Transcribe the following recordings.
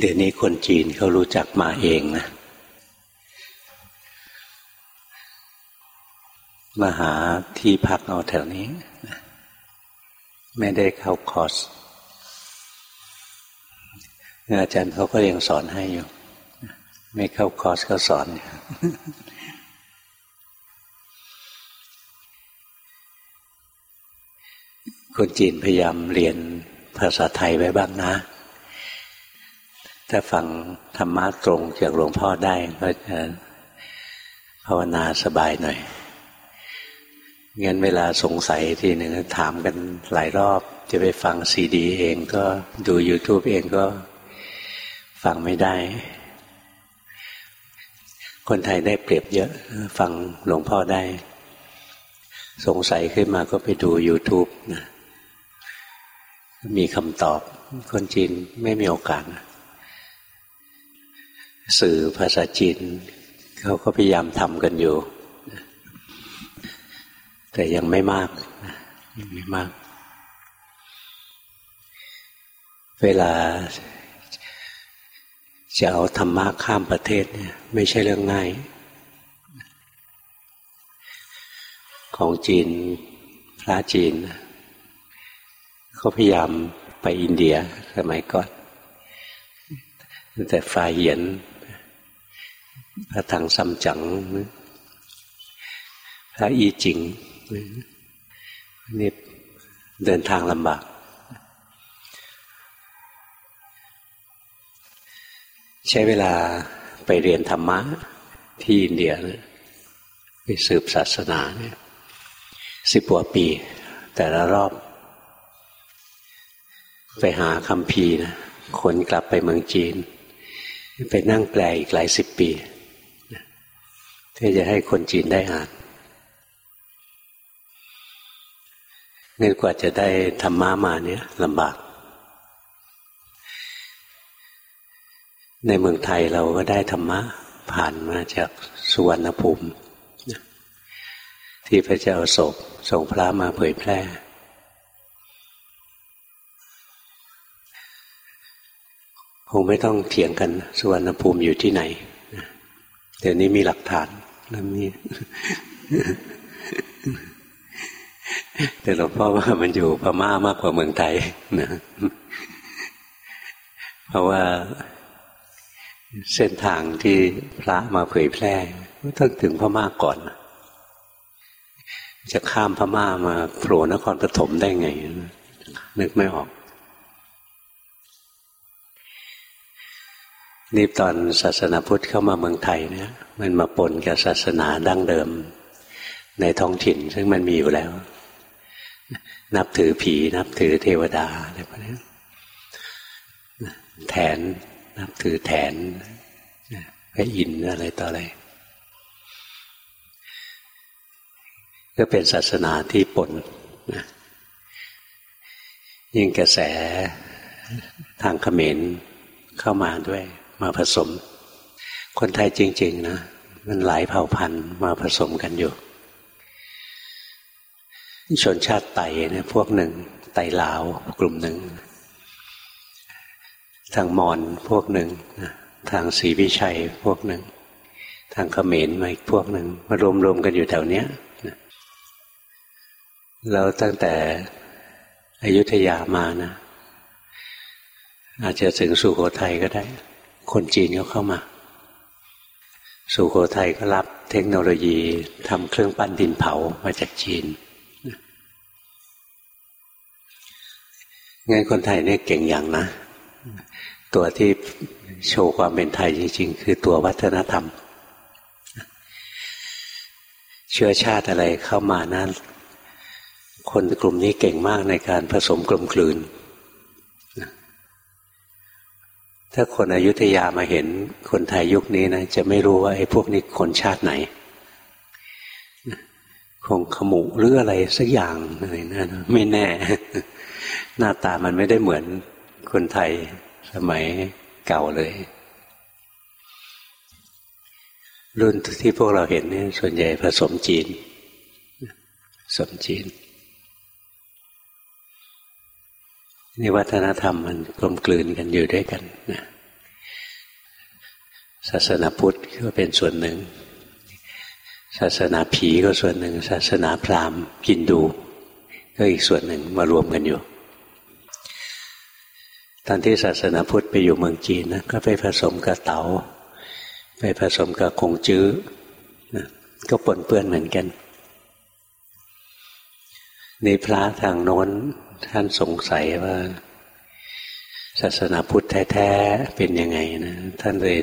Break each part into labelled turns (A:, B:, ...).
A: เดี๋ยวนี้คนจีนเขารู้จักมาเองนะ มาหาที่พักเอาแถวนี้ ไม่ได้เข้าคอร์สอาจารย์เขาก็ยังสอนให้อยู่ ไม่เข้าคอร์สก็สอนอยู่คนจีนพยายามเรียนภาษาไทยไว้บ้างนะ ถ้าฟังธรรมะตรงจากหลวงพ่อได้ก็จะภาวนาสบายหน่อยงั้นเวลาสงสัยทีหนึ่งถามกันหลายรอบ จะไปฟังซีดีเองก็ดู YouTube เองก็ฟังไม่ได้ คนไทยได้เปรียบเยอะ ฟังหลวงพ่อได้ สงสัยขึ้นมาก็ไปดู YouTube นะมีคำตอบ คนจีนไม่มีโอกาสนะ สื่อภาษาจีนเขาก็พยายามทำกันอยู่ แต่ยังไม่มากยังไม่มาก เวลาจะเอาธรรมะข้ามประเทศเนี่ยไม่ใช่เรื่องง่าย ของจีนพระจีนเขาพยายามไปอินเดียสมัยก่อนแต่ฝ่ายเหยียน พระถังซัมจังพระอีจิงนี่เดินทางลำบาก ใช้เวลาไปเรียนธรรมะที่อินเดียนะไปสืบศาสนาเนี่ยสิบกว่าปี แต่ละรอบ ไปหาคำพีนะคนกลับไปเมืองจีน ไปนั่งแปลอีกหลายสิบปี ที่จะให้คนจีนได้อ่านเงินกว่าจะได้ธรรมะมาเนี่ยลำบาก ในเมืองไทยเราก็ได้ธรรมะผ่านมาจากสุวรรณภูมิที่พระเจ้าโศกส่งพระมาเผยแพร่ คงไม่ต้องเถียงกันสุวรรณภูมิอยู่ที่ไหน เดี๋ยวนี้มีหลักฐาน แล้วมีแต่หลวงพ่อว่ามันอยู่พม่ามากกว่าเมืองไทยนะเพราะว่าเส้นทางที่พระมาเผยแพร่ต้องถึงพม่าก่อน จะข้ามพม่ามาโผล่นครปฐมได้ไงนึกไม่ออก นี่ตอนศาสนาพุทธเข้ามาเมืองไทยเนี่ยมันมาปนกับศาสนาดั้งเดิม ในท้องถิ่น ซึ่งมันมีอยู่แล้ว นับถือผี นับถือเทวดาอะไรพวกนี้แทนนับถือแทนพระอินอะไรต่ออะไร ก็เป็นศาสนาที่ปนนะยิ่งกระแสทางเขมรเข้ามาด้วย มาผสม คนไทยจริง ๆ นะ มันหลายเผ่าพันธุ์มาผสมกันอยู่ ชนชาติไต่เนี่ยพวกหนึ่ง ไต่ลาวกลุ่มหนึ่ง ทางมอญพวกหนึ่งทางศรีวิชัยพวกหนึ่ง ทางเขมรมาอีกพวกหนึ่งมารวมๆกันอยู่แถวเนี้ยแล้วตั้งแต่อยุธยามานะ อาจจะถึงสุโขทัยก็ได้ คนจีนก็เข้ามา สุโขทัยก็รับเทคโนโลยีทำเครื่องปั้นดินเผามาจากจีนงั้นคนไทยเนี่ยเก่งอย่างนะ ตัวที่โชว์ความเป็นไทยจริง ๆ คือตัววัฒนธรรม เชื้อชาติอะไรเข้ามานั้น คนกลุ่มนี้เก่งมากในการผสมกลมกลืน ถ้าคนอยุธยามาเห็นคนไทยยุคนี้นะจะไม่รู้ว่าไอ้พวกนี้คนชาติไหนคงขมุหรืออะไรสักอย่างอะไรนั่นไม่แน่ หน้าตามันไม่ได้เหมือนคนไทยสมัยเก่าเลย รุ่นที่พวกเราเห็นเนี่ยส่วนใหญ่ผสมจีนผสมจีน นี่วัฒนธรรมมันกลมกลืนกันอยู่ด้วยกันนะศาสนาพุทธก็เป็นส่วนหนึ่ง ศาสนาผีก็ส่วนหนึ่ง ศาสนาพราหมณ์กินดู ก็อีกส่วนหนึ่งมารวมกันอยู่ ตอนที่ศาสนาพุทธไปอยู่เมืองจีนนะก็ไปผสมกับเตา๋าไปผสมกับคงจื้อนะก็ปนเปื้อนเหมือนกัน นพระทางโน้นท่านสงสัยว่า ศาสนาพุทธแท้ๆเป็นยังไงนะ ท่านเลย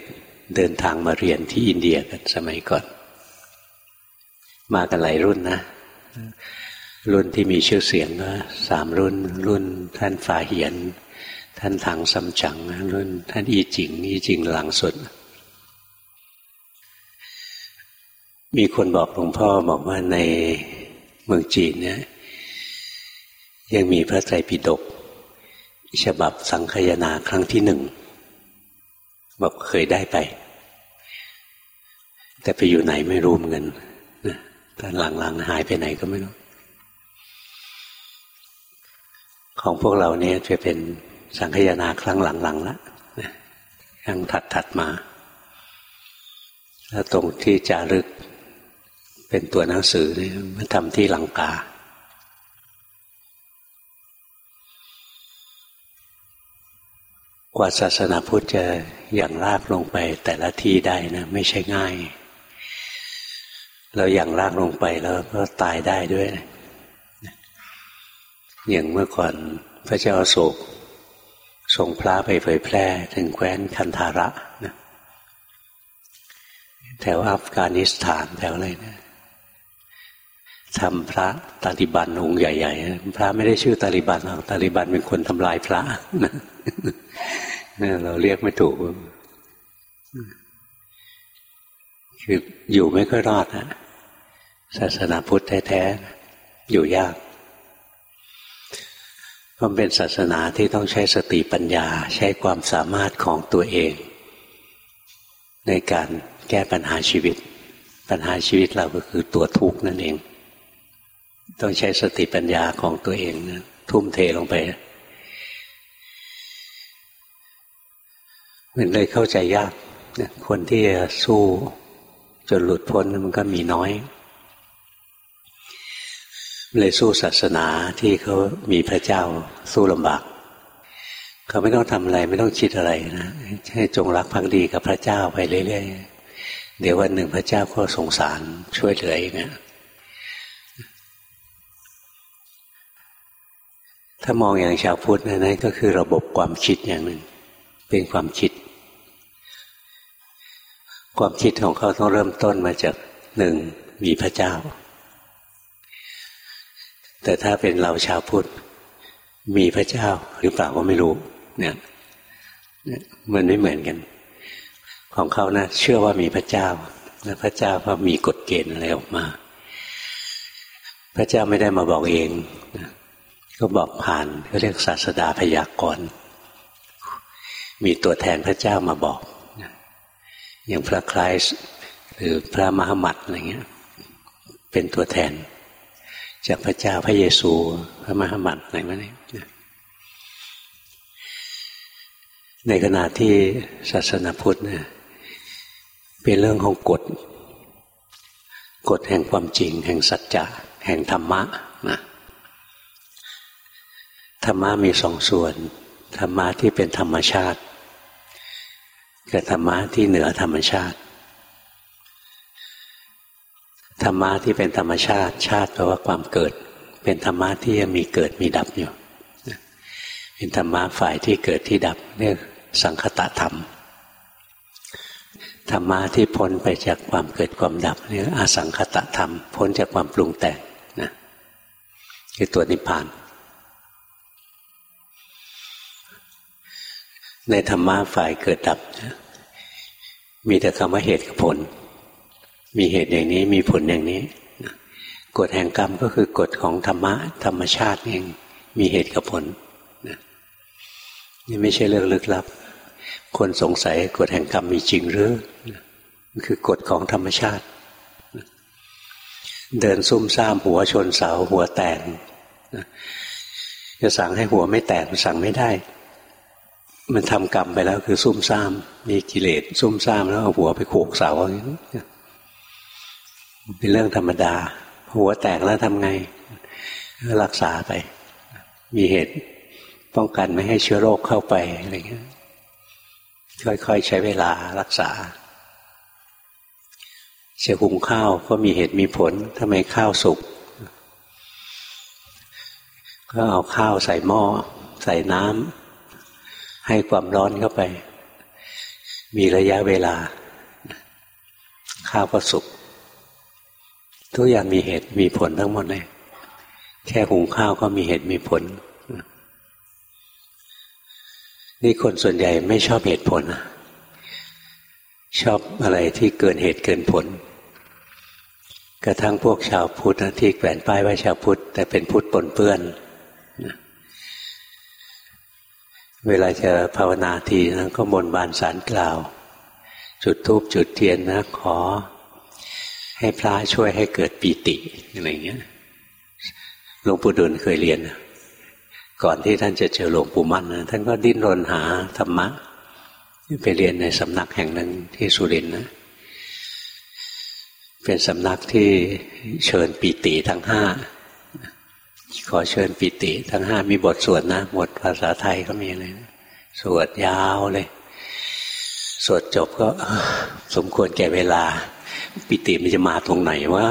A: เดินทางมาเรียนที่อินเดียกันสมัยก่อน มากันหลายรุ่นนะ รุ่นที่มีชื่อเสียงก็สามรุ่น รุ่นท่านฟาเหียน ท่านทางซัมจังรุ่น ท่านอีจิง อีจิงหลังสุดมีคนบอกหลวงพ่อบอกว่าในเมืองจีนเนี่ย ยังมีพระไตรปิฎกฉบับสังคยนาครั้งที่หนึ่งบอกเคยได้ไป แต่ไปอยู่ไหนไม่รู้เหมือนกันะตอนหลังๆหายไปไหนก็ไม่รู้ ของพวกเราเนี่ยจะเป็นสังคยนาครั้งหลังๆแล้วนะครั้งถัดๆมาแล้วตรงที่จารึกเป็นตัวหนังสือเนี่ยมาทำที่ลังกา กว่าศาสนาพุทธจะอย่างรากลงไปแต่ละที่ได้นะไม่ใช่ง่าย เราอย่างรากลงไปแล้วก็ตายได้ด้วย อย่างเมื่อก่อนพระเจ้าโศกส่งพระไปเผยแพร่ถึงแคว้นคันธาระนะแถวอัฟกานิสถานแถวอะไรนะ ทำพระตาลิบันองค์ใหญ่ๆ พระไม่ได้ชื่อตาลิบันหรอกตาลิบันเป็นคนทำลายพระเราเรียกไม่ถูก คืออยู่ไม่ค่อยรอดนะศาสนาพุทธแท้ๆ อยู่ยากเพราะเป็นศาสนาที่ต้องใช้สติปัญญา ใช้ความสามารถของตัวเอง ในการแก้ปัญหาชีวิต ปัญหาชีวิตเราก็คือตัวทุกข์นั่นเอง ต้องใช้สติปัญญาของตัวเองนะทุ่มเทลงไปมันเลยเข้าใจยากคนที่จะสู้จนหลุดพ้นมันก็มีน้อย เลยสู้ศาสนาที่เขามีพระเจ้าสู้ลำบาก เขาไม่ต้องทำอะไรไม่ต้องคิดอะไรนะให้จงรักภักดีกับพระเจ้าไปเรื่อยๆเดี๋ยววันหนึ่งพระเจ้าก็สงสารช่วยเหลือเองนะ ถ้ามองอย่างชาวพุทธนะนั่นก็คือระบบความคิดอย่างหนึ่ง เป็นความคิด ความคิดของเขาต้องเริ่มต้นมาจากหนึ่งมีพระเจ้า แต่ถ้าเป็นเราชาวพุทธ มีพระเจ้าหรือเปล่าก็ไม่รู้เนี่ยมันไม่เหมือนกัน ของเขานะเชื่อว่ามีพระเจ้าและพระเจ้าก็มีกฎเกณฑ์อะไรออกมา พระเจ้าไม่ได้มาบอกเอง ก็บอกผ่านก็เรียกศาสดาพยากรณ์มีตัวแทนพระเจ้ามาบอกอย่างพระคริสหรือพระมหามัดอะไรเงี้ย เป็นตัวแทน จากพระเจ้าพระเยซู พระมหามัดอะไรมาเนี่ยในขณะที่ศาสนาพุทธเนี่ยเป็นเรื่องของกฎ กฎแห่งความจริง แห่งสัจจะ แห่งธรรมะ ธรรมะมีสองส่วน ธรรมะที่เป็นธรรมชาติกับธรรมะที่เหนือธรรมชาติ ธรรมะที่เป็นธรรมชาติ ชาติแปลว่าความเกิด เป็นธรรมะที่ยังมีเกิดมีดับอยู่ เป็นธรรมะฝ่ายที่เกิดที่ดับเรียกสังคตะธรรม ธรรมะที่พ้นไปจากความเกิดความดับเรียกอสังคตะธรรม พ้นจากความปรุงแต่งนะคือตัวนิพพาน ในธรรมะฝ่ายเกิดดับ มีแต่คำว่าเหตุกับผล มีเหตุอย่างนี้มีผลอย่างนี้กฎแห่งกรรมก็คือกฎของธรรมะธรรมชาติเองมีเหตุกับผลนี่ไม่ใช่เรื่องลึกลับ คนสงสัยกฎแห่งกรรมมีจริงหรือมันคือกฎของธรรมชาติ เดินซุ่มซ่ามหัวชนเสาหัวแตกจะสั่งให้หัวไม่แตกสั่งไม่ได้ มันทำกรรมไปแล้วคือซุ่มซ่าม มีกิเลสซุ่มซ่ามแล้วเอาหัวไปโขกเสาเป็นเรื่องธรรมดา หัวแตกแล้วทำไงรักษาไป มีเหตุป้องกันไม่ให้เชื้อโรคเข้าไปอะไรเงี้ยค่อยๆใช้เวลารักษาเะหุงข้าวก็มีเหตุมีผลทำไมข้าวสุกก็เอาข้าวใส่หม้อ ใส่น้ำ ให้ความร้อนเข้าไป มีระยะเวลา ข้าวก็สุกทุกอย่างมีเหตุมีผลทั้งหมดเลยแค่หุงข้าวก็มีเหตุมีผล นี่คนส่วนใหญ่ไม่ชอบเหตุผล ชอบอะไรที่เกินเหตุเกินผล กระทั่งพวกชาวพุทธที่แขวนป้ายว่าชาวพุทธแต่เป็นพุทธปนเปื้อน เวลาจะภาวนาทีนะก็มนบานสารกล่าว จุดทูบจุดเทียนนะขอ ให้พระช่วยให้เกิดปีติอะไรเงี้ยหลวงปู่ดุลเคยเรียน ก่อนที่ท่านจะเจอหลวงปู่มั่นนะท่านก็ดิ้นรนหาธรรมะไปเรียนในสำนักแห่งหนึ่งที่สุรินทร์นะเป็นสำนักที่เชิญปีติทั้งห้า ขอเชิญปิติ ทั้งห้ามีบทสวดนะบทภาษาไทยก็มีเลยสวดยาวเลย สวดจบก็สมควรแก่เวลา ปิติมันจะมาตรงไหนว่า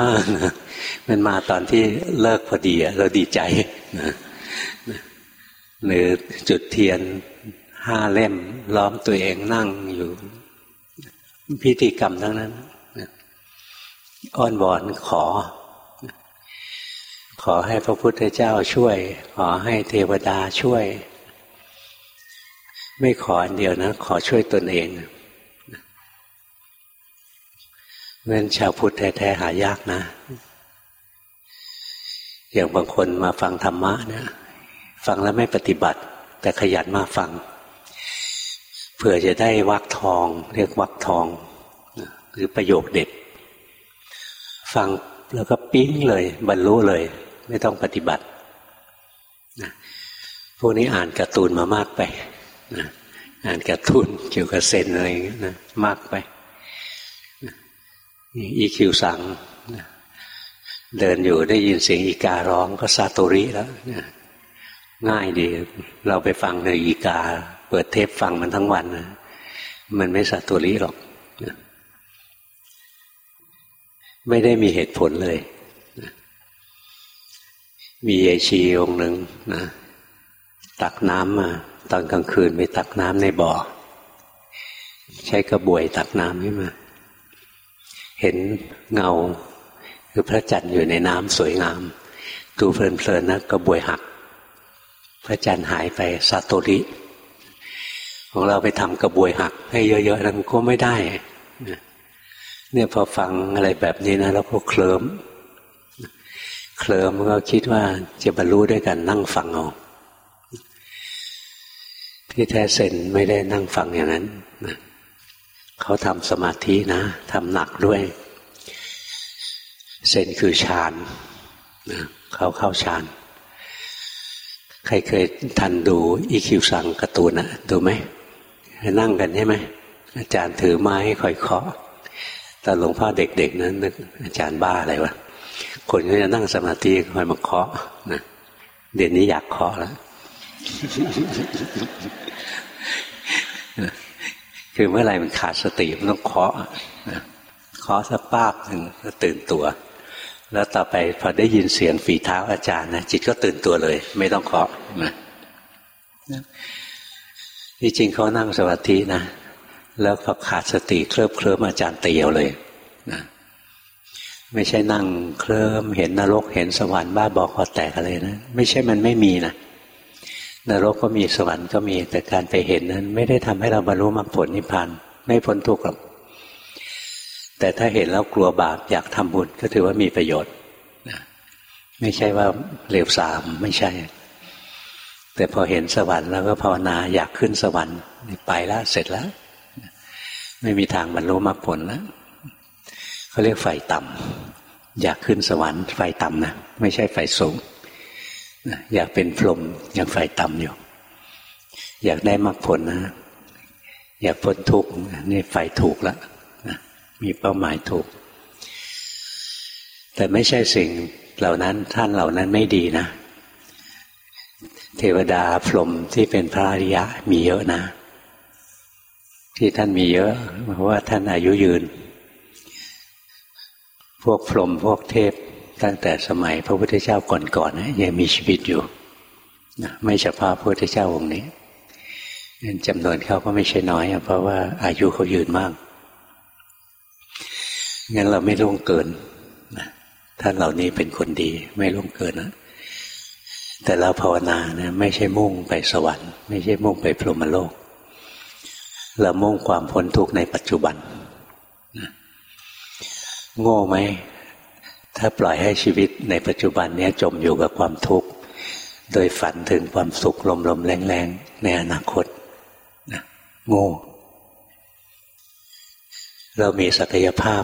A: มันมาตอนที่เลิกพอดีเราดีใจนะหรือจุดเทียนห้าเล่ม ล้อมตัวเองนั่งอยู่ พิธีกรรมทั้งนั้นอ้อนวอนขอ ขอให้พระพุทธเจ้าช่วย ขอให้เทวดาช่วย ไม่ขออันเดียวนะ ขอช่วยตนเองเงื่อนชาวพุทธแท้ๆหายากนะ อย่างบางคนมาฟังธรรมะเนี่ยฟังแล้วไม่ปฏิบัติ แต่ขยันมาฟัง เพื่อจะได้วักทอง เรียกวักทองหรือประโยคเด็ด ฟังแล้วก็ปิ้งเลย บรรลุเลย ไม่ต้องปฏิบัตินะพวกนี้อ่านการ์ตูนมามากไปนะอ่านการ์ตูนเกี่ยวกับเซนอะไรนะมากไปอีคิวสั่งนะเดินอยู่ได้ยินเสียงอีการ้องก็ซาโตริแล้วนะง่ายดี เราไปฟังในอีกา เปิดเทปฟังมันทั้งวันนะมันไม่ซาโตริหรอก ไม่ได้มีเหตุผลเลย มียายชีองหนึ่งนะตักน้ำมา ตอนกลางคืนไปตักน้ำในบ่อ ใช้กระบวยตักน้ำขึ้นมา เห็นเงา คือพระจันทร์อยู่ในน้ำสวยงาม ดูเพลินๆนะกระบวยหัก พระจันทร์หายไปซาโตริของเราไปทำกระบวยหัก ให้เยอะๆแล้วก็ไม่ได้เนี่ยพอฟังอะไรแบบนี้นะแล้วก็เคลิ้ม เคลิมก็คิดว่าจะบรรลุด้วยกันนั่งฟังเอาที่แท้เซนไม่ได้นั่งฟังอย่างนั้นนะเขาทำสมาธินะทำหนักด้วย เซนคือฌานนะเขาเข้าฌานใครเคยทันดูอีคิวสังกระตูนอะดูไหมนั่งกันใช่ไหมอาจารย์ถือไม้คอยเคาะตอนหลวงพ่อเด็กๆนั้นนึกอาจารย์บ้าอะไรวะ คนก็จะนั่งสมาธิคอยมาเคาะนะเดี๋ยวนี้อยากเคาะแล้วคือเมื่อไหร่มันขาดสติมันต้องเคาะเคาะสักป้าบหนึ่งก็ตื่นตัว แล้วต่อไปพอได้ยินเสียงฝีเท้าอาจารย์นะจิตก็ตื่นตัวเลย ไม่ต้องเคาะนะที่จริงเขานั่งสมาธินะแล้วพอขาดสติเคลิบเคลิ้มอาจารย์เตียวเลยนะ ไม่ใช่นั่งเคลิ้มเห็นนรก เห็นสวรรค์บ้าบอกคอแตกอะไรนะไม่ใช่มันไม่มีนะนรกก็มีสวรรค์ก็มีแต่การไปเห็นนั้น ไม่ได้ทำให้เราบรรลุมรรคผลนิพพานไม่พ้นทุกข์หรอกแต่ถ้าเห็นแล้วกลัวบาปอยากทำบุญก็ถือว่ามีประโยชน์นะไม่ใช่ว่าเลวสามไม่ใช่ แต่พอเห็นสวรรค์แล้วก็ภาวนาอยากขึ้นสวรรค์ไปแล้วเสร็จแล้ว ไม่มีทางบรรลุมรรคผลแล้ว เขาเรียกไฟต่ำอยากขึ้นสวรรค์ไฟต่ำนะไม่ใช่ไฟสูงอยากเป็นพรหมยังไฟต่ำอยู่อยากได้มรรคผลนะ อยากพ้นทุกข์นี่ไฟถูกแล้วนะมีเป้าหมายถูก แต่ไม่ใช่สิ่งเหล่านั้นท่านเหล่านั้นไม่ดีนะ เทวดาพรหมที่เป็นพระอริยะมีเยอะนะ ที่ท่านมีเยอะเพราะว่าท่านอายุยืน พวกพรหมพวกเทพตั้งแต่สมัยพระพุทธเจ้าก่อนๆนะยังมีชีวิตอยู่นะไม่เฉพาะพระพุทธเจ้าองค์นี้จำนวนเขาก็ไม่ใช่น้อย เพราะว่าอายุเขายืนมากงั้นเราไม่ล่วงเกินนะท่านเหล่านี้เป็นคนดี ไม่ล่วงเกินนะแต่เราภาวนานะไม่ใช่มุ่งไปสวรรค์ ไม่ใช่มุ่งไปพรหมโลก เรามุ่งความพ้นทุกข์ในปัจจุบัน โง่ไหมถ้าปล่อยให้ชีวิตในปัจจุบันนี้จมอยู่กับความทุกข์ โดยฝันถึงความสุขลมๆแรงๆ ในอนาคตนะโง่ เรามีศักยภาพ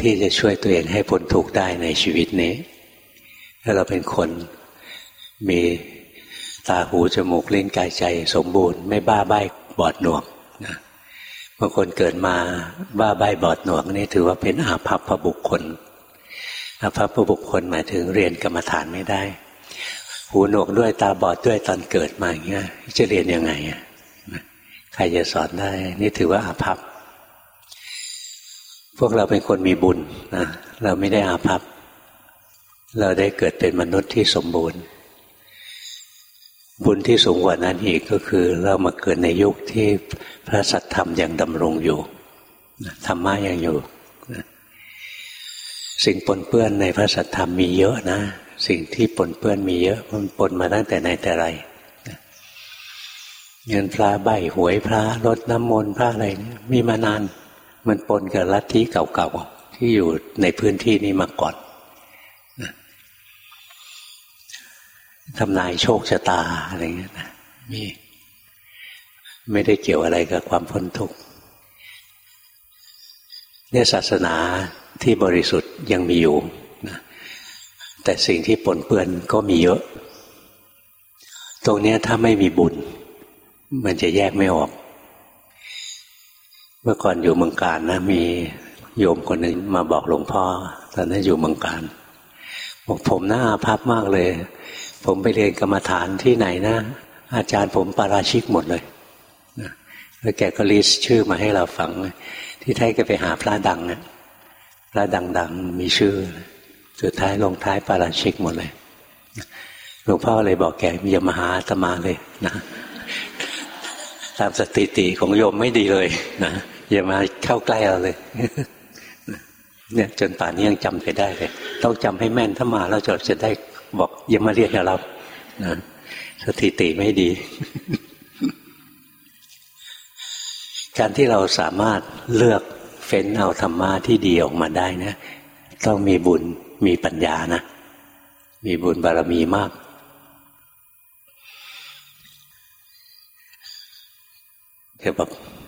A: ที่จะช่วยตัวเองให้พ้นทุกข์ได้ในชีวิตนี้ ถ้าเราเป็นคนมีตาหูจมูกลิ้นกายใจสมบูรณ์ ไม่บ้าใบ้บอดหนวก บางคนเกิดมาบ้าใบบอดหนวกนี่ถือว่าเป็นอาภัพพบุคคล อาภัพพบุคคลหมายถึงเรียนกรรมฐานไม่ได้ หูหนวกด้วยตาบอดด้วยตอนเกิดมาอย่างเงี้ยจะเรียนยังไงใครจะสอนได้ นี่ถือว่าอาภัพพวกเราเป็นคนมีบุญนะเราไม่ได้อาภัพเราได้เกิดเป็นมนุษย์ที่สมบูรณ์ บุญที่สูงกว่านั้นอีกก็คือ เรามาเกิดในยุคที่พระสัทธรรมยังดำรงอยู่ธรรมะยังอยู่ สิ่งปนเปื้อนในพระสัทธรรมมีเยอะนะ สิ่งที่ปนเปื้อนมีเยอะมันปนมาตั้งแต่ไหนแต่ไรเงินพระใบหวยพระรดน้ำมนต์พระอะไรมีมานาน มันปนกับลัทธิเก่าๆที่อยู่ในพื้นที่นี้มาก่อน ทำนายโชคชะตาอะไรเงี้ยนะมีไม่ได้เกี่ยวอะไรกับความพ้นทุกข์เนี่ยศาสนาที่บริสุทธิ์ยังมีอยู่นะแต่สิ่งที่ปนเปื้อนก็มีเยอะ ตรงนี้ถ้าไม่มีบุญ มันจะแยกไม่ออก เมื่อก่อนอยู่เมืองการนะ มีโยมคนหนึ่งมาบอกหลวงพ่อ ตอนนั้นอยู่เมืองการบอกผมหน้าพับมากเลย ผมไปเรียนกรรมฐานที่ไหนนะ อาจารย์ผมปาราชิกหมดเลยแล้วแกก็ลิสชื่อมาให้เราฟัง ที่ไทยก็ไปหาพระดังนะพระดังๆมีชื่อ สุดท้ายลงท้ายปาราชิกหมดเลยหลวงพ่อเลยบอกแกอย่ามาหาตมาเลยนะตามสถิติของโยมไม่ดีเลยนะอย่ามาเข้าใกล้เราเลย เนี่ยจนป่านนี้ยังจำไปได้เลย ต้องจำให้แม่นถ้ามาแล้วจะจะได้ บอกอย่ามาเรียกเรานะสถิติไม่ดี การที่เราสามารถเลือกเฟ้นเอาธรรมะที่ดีออกมาได้นะ ต้องมีบุญมีปัญญานะ มีบุญบารมีมากแกบ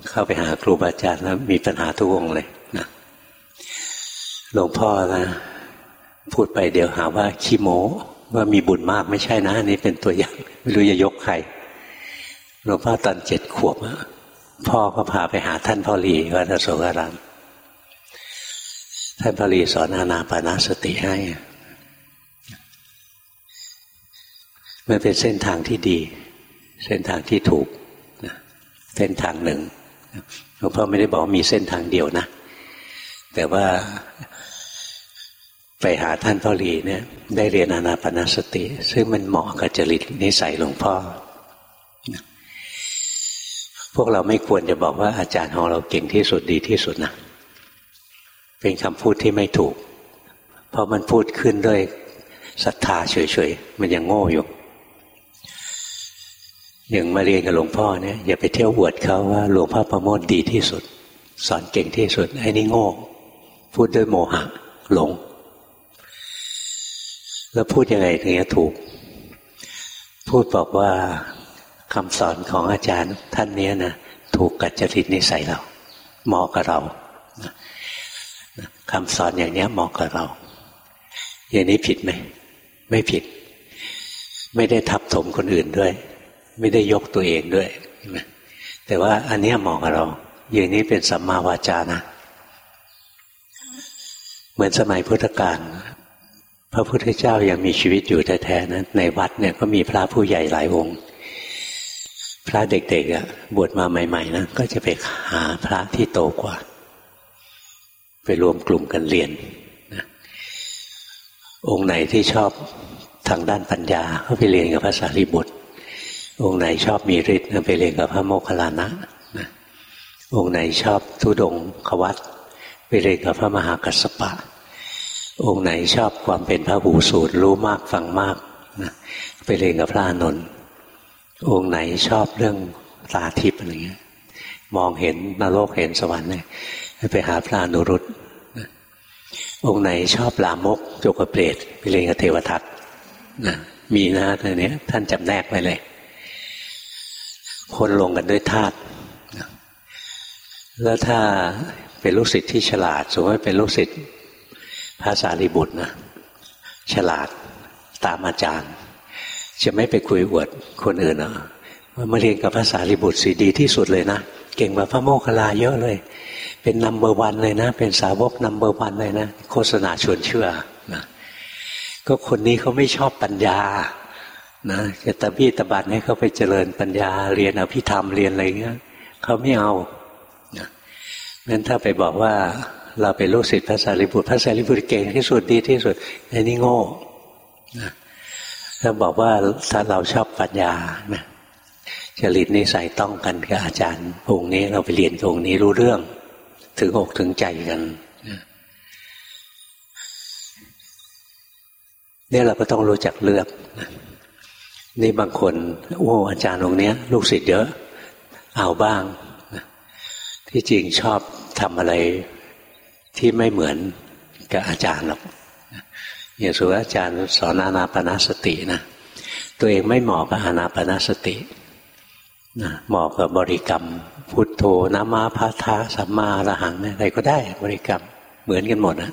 A: เข้าไปหาครูบาอาจารย์แล้วมีปัญหาทุกองเลยนะหลวงพ่อนะ พูดไปเดี๋ยวหาว่าขี้โม้ว่ามีบุญมากไม่ใช่นะอันี่เป็นตัวอย่างไม่รู้จะยกใครหลวงพ่อตอนเจ็ดขวบพ่อก็พาไปหาท่านพ่อหลีวัดโสกรามท่านพ่อหลีสอนอานาปนาสติให้มันเป็นเส้นทางที่ดี เส้นทางที่ถูกเส้นทางหนึ่งหลวงพ่อไม่ได้บอกมีเส้นทางเดียวนะ แต่ว่า ไปหาท่านพ่อหลีเนี่ย ได้เรียนอานาปนาสติ ซึ่งมันเหมาะกับจริตนิสัยหลวงพ่อ พวกเราไม่ควรจะบอกว่าอาจารย์ของเราเก่งที่สุดดีที่สุดนะเป็นคำพูดที่ไม่ถูก เพราะมันพูดขึ้นด้วยศรัทธาเฉยๆ มันยังโง่อยู่อย่างมาเรียนกับหลวงพ่อเนี่ยอย่าไปเที่ยวอวดเขาว่าหลวงพ่อประโมทดีที่สุด สอนเก่งที่สุดไอ้นี่โง่ พูดด้วยโมหะหลง แล้วพูดยังไงถึงจะถูก พูดบอกว่าคำสอนของอาจารย์ท่านนี้นะถูกกัจจริตนิสัยเราเหมาะกับเราคำสอนอย่างนี้เหมาะกับเรา อย่างนี้ผิดไหมไม่ผิด ไม่ได้ทับถมคนอื่นด้วย ไม่ได้ยกตัวเองด้วยแต่ว่าอันนี้เหมาะกับเรา อย่างนี้เป็นสัมมาวาจานะ เหมือนสมัยพุทธกาล พระพุทธเจ้ายังมีชีวิตอยู่แท้ๆนะในวัดเนี่ยก็มีพระผู้ใหญ่หลายองค์ พระเด็กๆอะบวชมาใหม่ๆนะก็จะไปหาพระที่โตกว่า ไปรวมกลุ่มกันเรียนนะองค์ไหนที่ชอบทางด้านปัญญาก็ไปเรียนกับพระสารีบุตร องค์ไหนชอบมีฤทธิ์ไปเรียนกับพระโมคคัลลานะนะองค์ไหนชอบทุดงควัตไปเรียนกับพระมหากัสสปะ องค์ไหนชอบความเป็นพระหูสูตรรู้มากฟังมากนะไปเรียนกับพระอานนท์องค์ไหนชอบเรื่องตาทิพย์อะไรเงี้ย มองเห็นนรกเห็นสวรรค์เนี่ยไปหาพระอนุรุตองค์ไหนชอบลามกจกเปรตไปเรียนกับเทวทัตนะมีนะตัวนี้ท่านจำแนกไว้เลย คนลงกันด้วยธาตุแล้วถ้าเป็นลูกศิษย์ที่ฉลาด สมมติเป็นลูกศิษย์ พระสารีบุตรนะฉลาดตามอาจารย์ จะไม่ไปคุยอวดคนอื่นเนาะมาเรียนกับพระสารีบุตรสีดีที่สุดเลยนะเก่งกว่าพระโมคคัลลาเยอะเลย เป็น number one เลยนะ เป็นสาวก number one เลยนะ โฆษณาชวนเชื่อนะก็คนนี้เขาไม่ชอบปัญญานะจะตะบี้ตะบัดให้เขาไปเจริญปัญญาเรียนอภิธรรมเรียนอะไรเงี้ยเขาไม่เอานะงั้นถ้าไปบอกว่า เราเป็นลูกศิษย์พระสารีบุตร พระสารีบุตรเก่งที่สุดดีที่สุดในนี้โง่ถ้าบอกว่าถ้าเราชอบปัญญานะจริตนิสัยต้องกันกับอาจารย์องค์นี้เราไปเรียนองค์นี้รู้เรื่อง ถึงอกถึงใจกันเนี่ยเราก็ต้องรู้จักเลือก นี่บางคนโอ้อาจารย์องค์นี้ลูกศิษย์เยอะ เอาบ้าง ที่จริงชอบทำอะไร ที่ไม่เหมือนกับอาจารย์หรอกอย่างสุอาจารย์สอนอานาปนาสตินะตัวเองไม่เหมาะกับอานาปนาสตินะเหมาะกับบริกรรม พุทโธนามาพาทาสัมมาระหังอะไรก็ได้บริกรรมเหมือนกันหมดนะ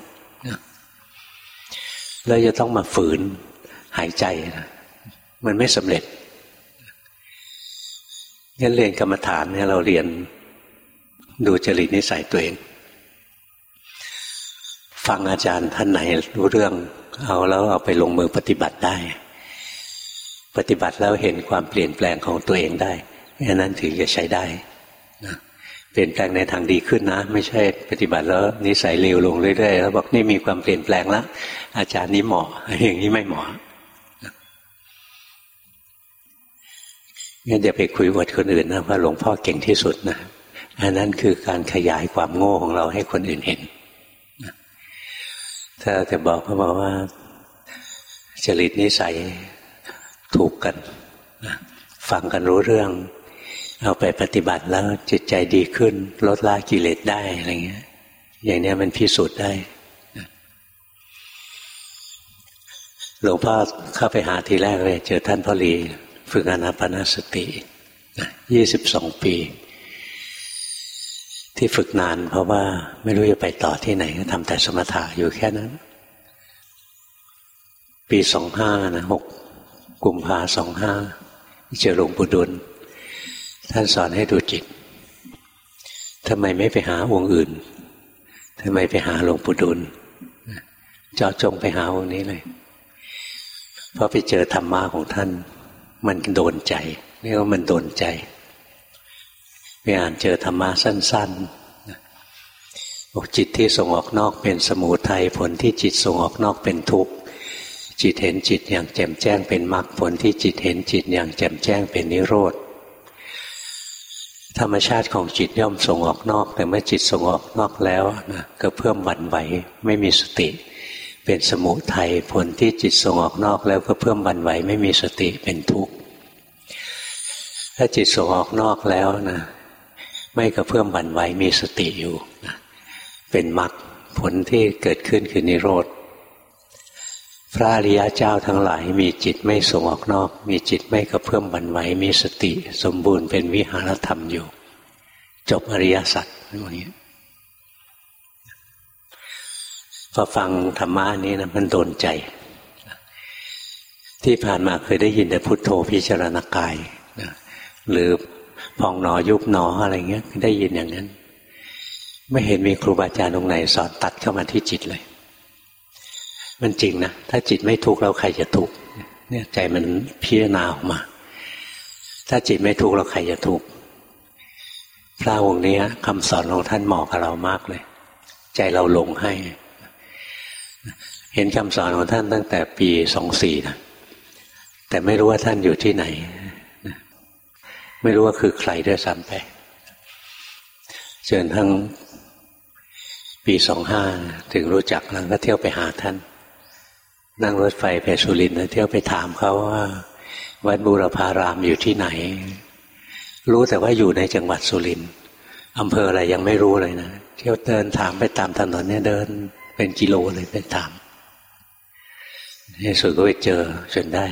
A: แล้วจะต้องมาฝืนหายใจนะมันไม่สำเร็จงั้นเรียนกรรมฐานเนี่ยเราเรียนดูจริตนิสัยตัวเอง ฟังอาจารย์ท่านไหนรู้เรื่อง เอาแล้วเอาไปลงมือปฏิบัติได้ ปฏิบัติแล้วเห็นความเปลี่ยนแปลงของตัวเองได้อันนั้นถึงจะใช้ได้นะเปลี่ยนแปลงในทางดีขึ้นนะ ไม่ใช่ปฏิบัติแล้วนิสัยเลวลงเรื่อยๆแล้วบอกนี่มีความเปลี่ยนแปลงแล้วอาจารย์นี้เหมาะ อย่างนี้ไม่เหมาะงั้นอย่าไปคุยอวดคนอื่นนะว่าหลวงพ่อเก่งที่สุดนะอันนั้นคือการขยายความโง่ของเราให้คนอื่นเห็น ถ้าจะบอกเขาบอกว่า จริตนิสัยถูกกันฟังกันรู้เรื่อง เอาไปปฏิบัติแล้วจิตใจดีขึ้น ลดละกิเลสได้อะไรเงี้ย อย่างนี้มันพิสูจน์ได้หลวงพ่อเข้าไปหาทีแรกเลย เจอท่านพ่อหลี ฝึกอนาปนาสติยี่สิบสองปี ที่ฝึกนาน เพราะว่าไม่รู้จะไปต่อที่ไหนก็ทำแต่สมถะอยู่แค่นั้น ปีสองห้านะหกกุมภาสองห้าเจอหลวงปู่ดุล ท่านสอนให้ดูจิตทำไมไม่ไปหาองค์อื่นทำไมไปหาหลวงปู่ดุลเจาะจงไปหาองค์นี้เลยเพราะไปเจอธรรมะของท่าน มันโดนใจเรียกว่ามันโดนใจ ไปอ่านเจอธรรมะสั้นๆบอกจิตที่ส่งออกนอกเป็นสมุทัยผลที่จิตส่งออกนอกเป็นทุกข์จิตเห็นจิตอย่างแจ่มแจ้งเป็นมรรคผลที่จิตเห็นจิตอย่างแจ่มแจ้งเป็นนิโรธธรรมชาติของจิตย่อมส่งออกนอก แต่เมื่อจิตส่งออกนอกแล้วนะก็เพิ่มหวั่นไหวไม่มีสติ เป็นสมุทัยผลที่จิตส่งออกนอกแล้วก็เพิ่มหวั่นไหวไม่มีสติเป็นทุกข์ถ้าจิตส่งออกนอกแล้วนะ ไม่กระเพื่อมหวั่นไหวมีสติอยู่นะเป็นมรรคผลที่เกิดขึ้นคือนิโรธพระอริยเจ้าทั้งหลายมีจิตไม่ส่งออกนอก มีจิตไม่กระเพื่อมบันไหวมีสติ สมบูรณ์เป็นวิหารธรรมอยู่ จบอริยสัจอย่างนี้พอฟังธรรมะนี้นะมันโดนใจ ที่ผ่านมาเคยได้ยินแต่พุทโธพิจารณากายหรือ พองหนอยุบหนออะไรเงี้ยได้ยินอย่างนั้น ไม่เห็นมีครูบาอาจารย์ตรงไหนสอนตัดเข้ามาที่จิตเลย มันจริงนะ ถ้าจิตไม่ทุกข์เราใครจะทุกข์เนี่ยใจมันพิจารณาออกมา ถ้าจิตไม่ทุกข์เราใครจะทุกข์พระองค์นี้คำสอนของท่านเหมาะกับเรามากเลย ใจเราลงให้ เห็นคำสอนของท่านตั้งแต่ปีสองสี่นะแต่ไม่รู้ว่าท่านอยู่ที่ไหน ไม่รู้ว่าคือใครด้วยซ้ำไปจนทั้งปีสองห้าถึงรู้จักแล้วก็เที่ยวไปหาท่าน นั่งรถไฟไปสุรินทร์เที่ยวไปถามเขาว่า วัดบูรพารามอยู่ที่ไหน รู้แต่ว่าอยู่ในจังหวัดสุรินทร์อำเภออะไรยังไม่รู้เลยนะเที่ยวเดินถามไปตามถนนเนี่ยเดิน เป็นกิโลเลยไปถามในสุดก็ไปเจอจนได้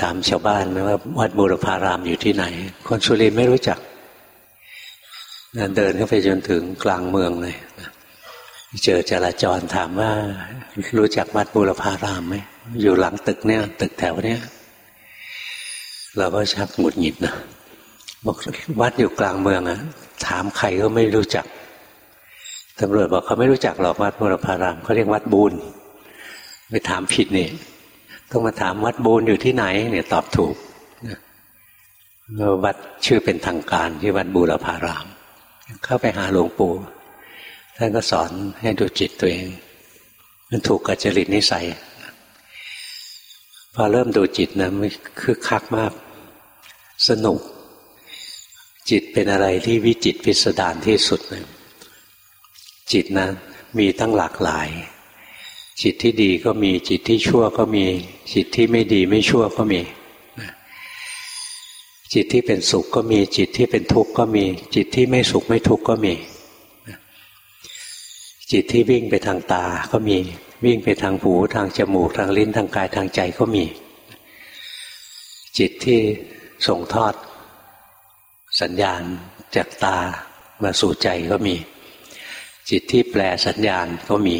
A: ถามชาวบ้านว่าวัดบูรพารามอยู่ที่ไหน คนสุรินไม่รู้จักเดินเข้าไปจนถึงกลางเมืองเลยเจอจราจรถามว่า รู้จักวัดบูรพารามไหมอยู่หลังตึกเนี่ย ตึกแถวเนี้ยเราก็ชักหงุดหงิดนะบอกวัดอยู่กลางเมืองอะถามใครก็ไม่รู้จักตำรวจบอกเขาไม่รู้จักหรอกวัดบูรพารามเขาเรียกวัดบูนไปถามผิดนี่ ต้องมาถามวัดบูนอยู่ที่ไหน เนี่ยตอบถูกวัดชื่อเป็นทางการที่วัดบูรพาราม เข้าไปหาหลวงปู่ท่านก็สอนให้ดูจิตตัวเอง มันถูกกับจริตนิสัย พอเริ่มดูจิตนะมันคือคักมาก สนุก จิตเป็นอะไรที่วิจิตพิสดารที่สุดเลยจิตนะมีตั้งหลากหลาย จิตที่ดีก็มีจิตที่ชั่วก็มี จิตที่ไม่ดีไม่ชั่วก็มี จิตที่เป็นสุขก็มี จิตที่เป็นทุกข์ก็มี จิตที่ไม่สุขไม่ทุกข์ก็มี จิตที่วิ่งไปทางตาก็มี วิ่งไปทางหูทางจมูกทางลิ้นทางกายทางใจก็มี จิตที่ส่งทอด สัญญาณจากตามาสู่ใจก็มี จิตที่แปลสัญญาณก็มี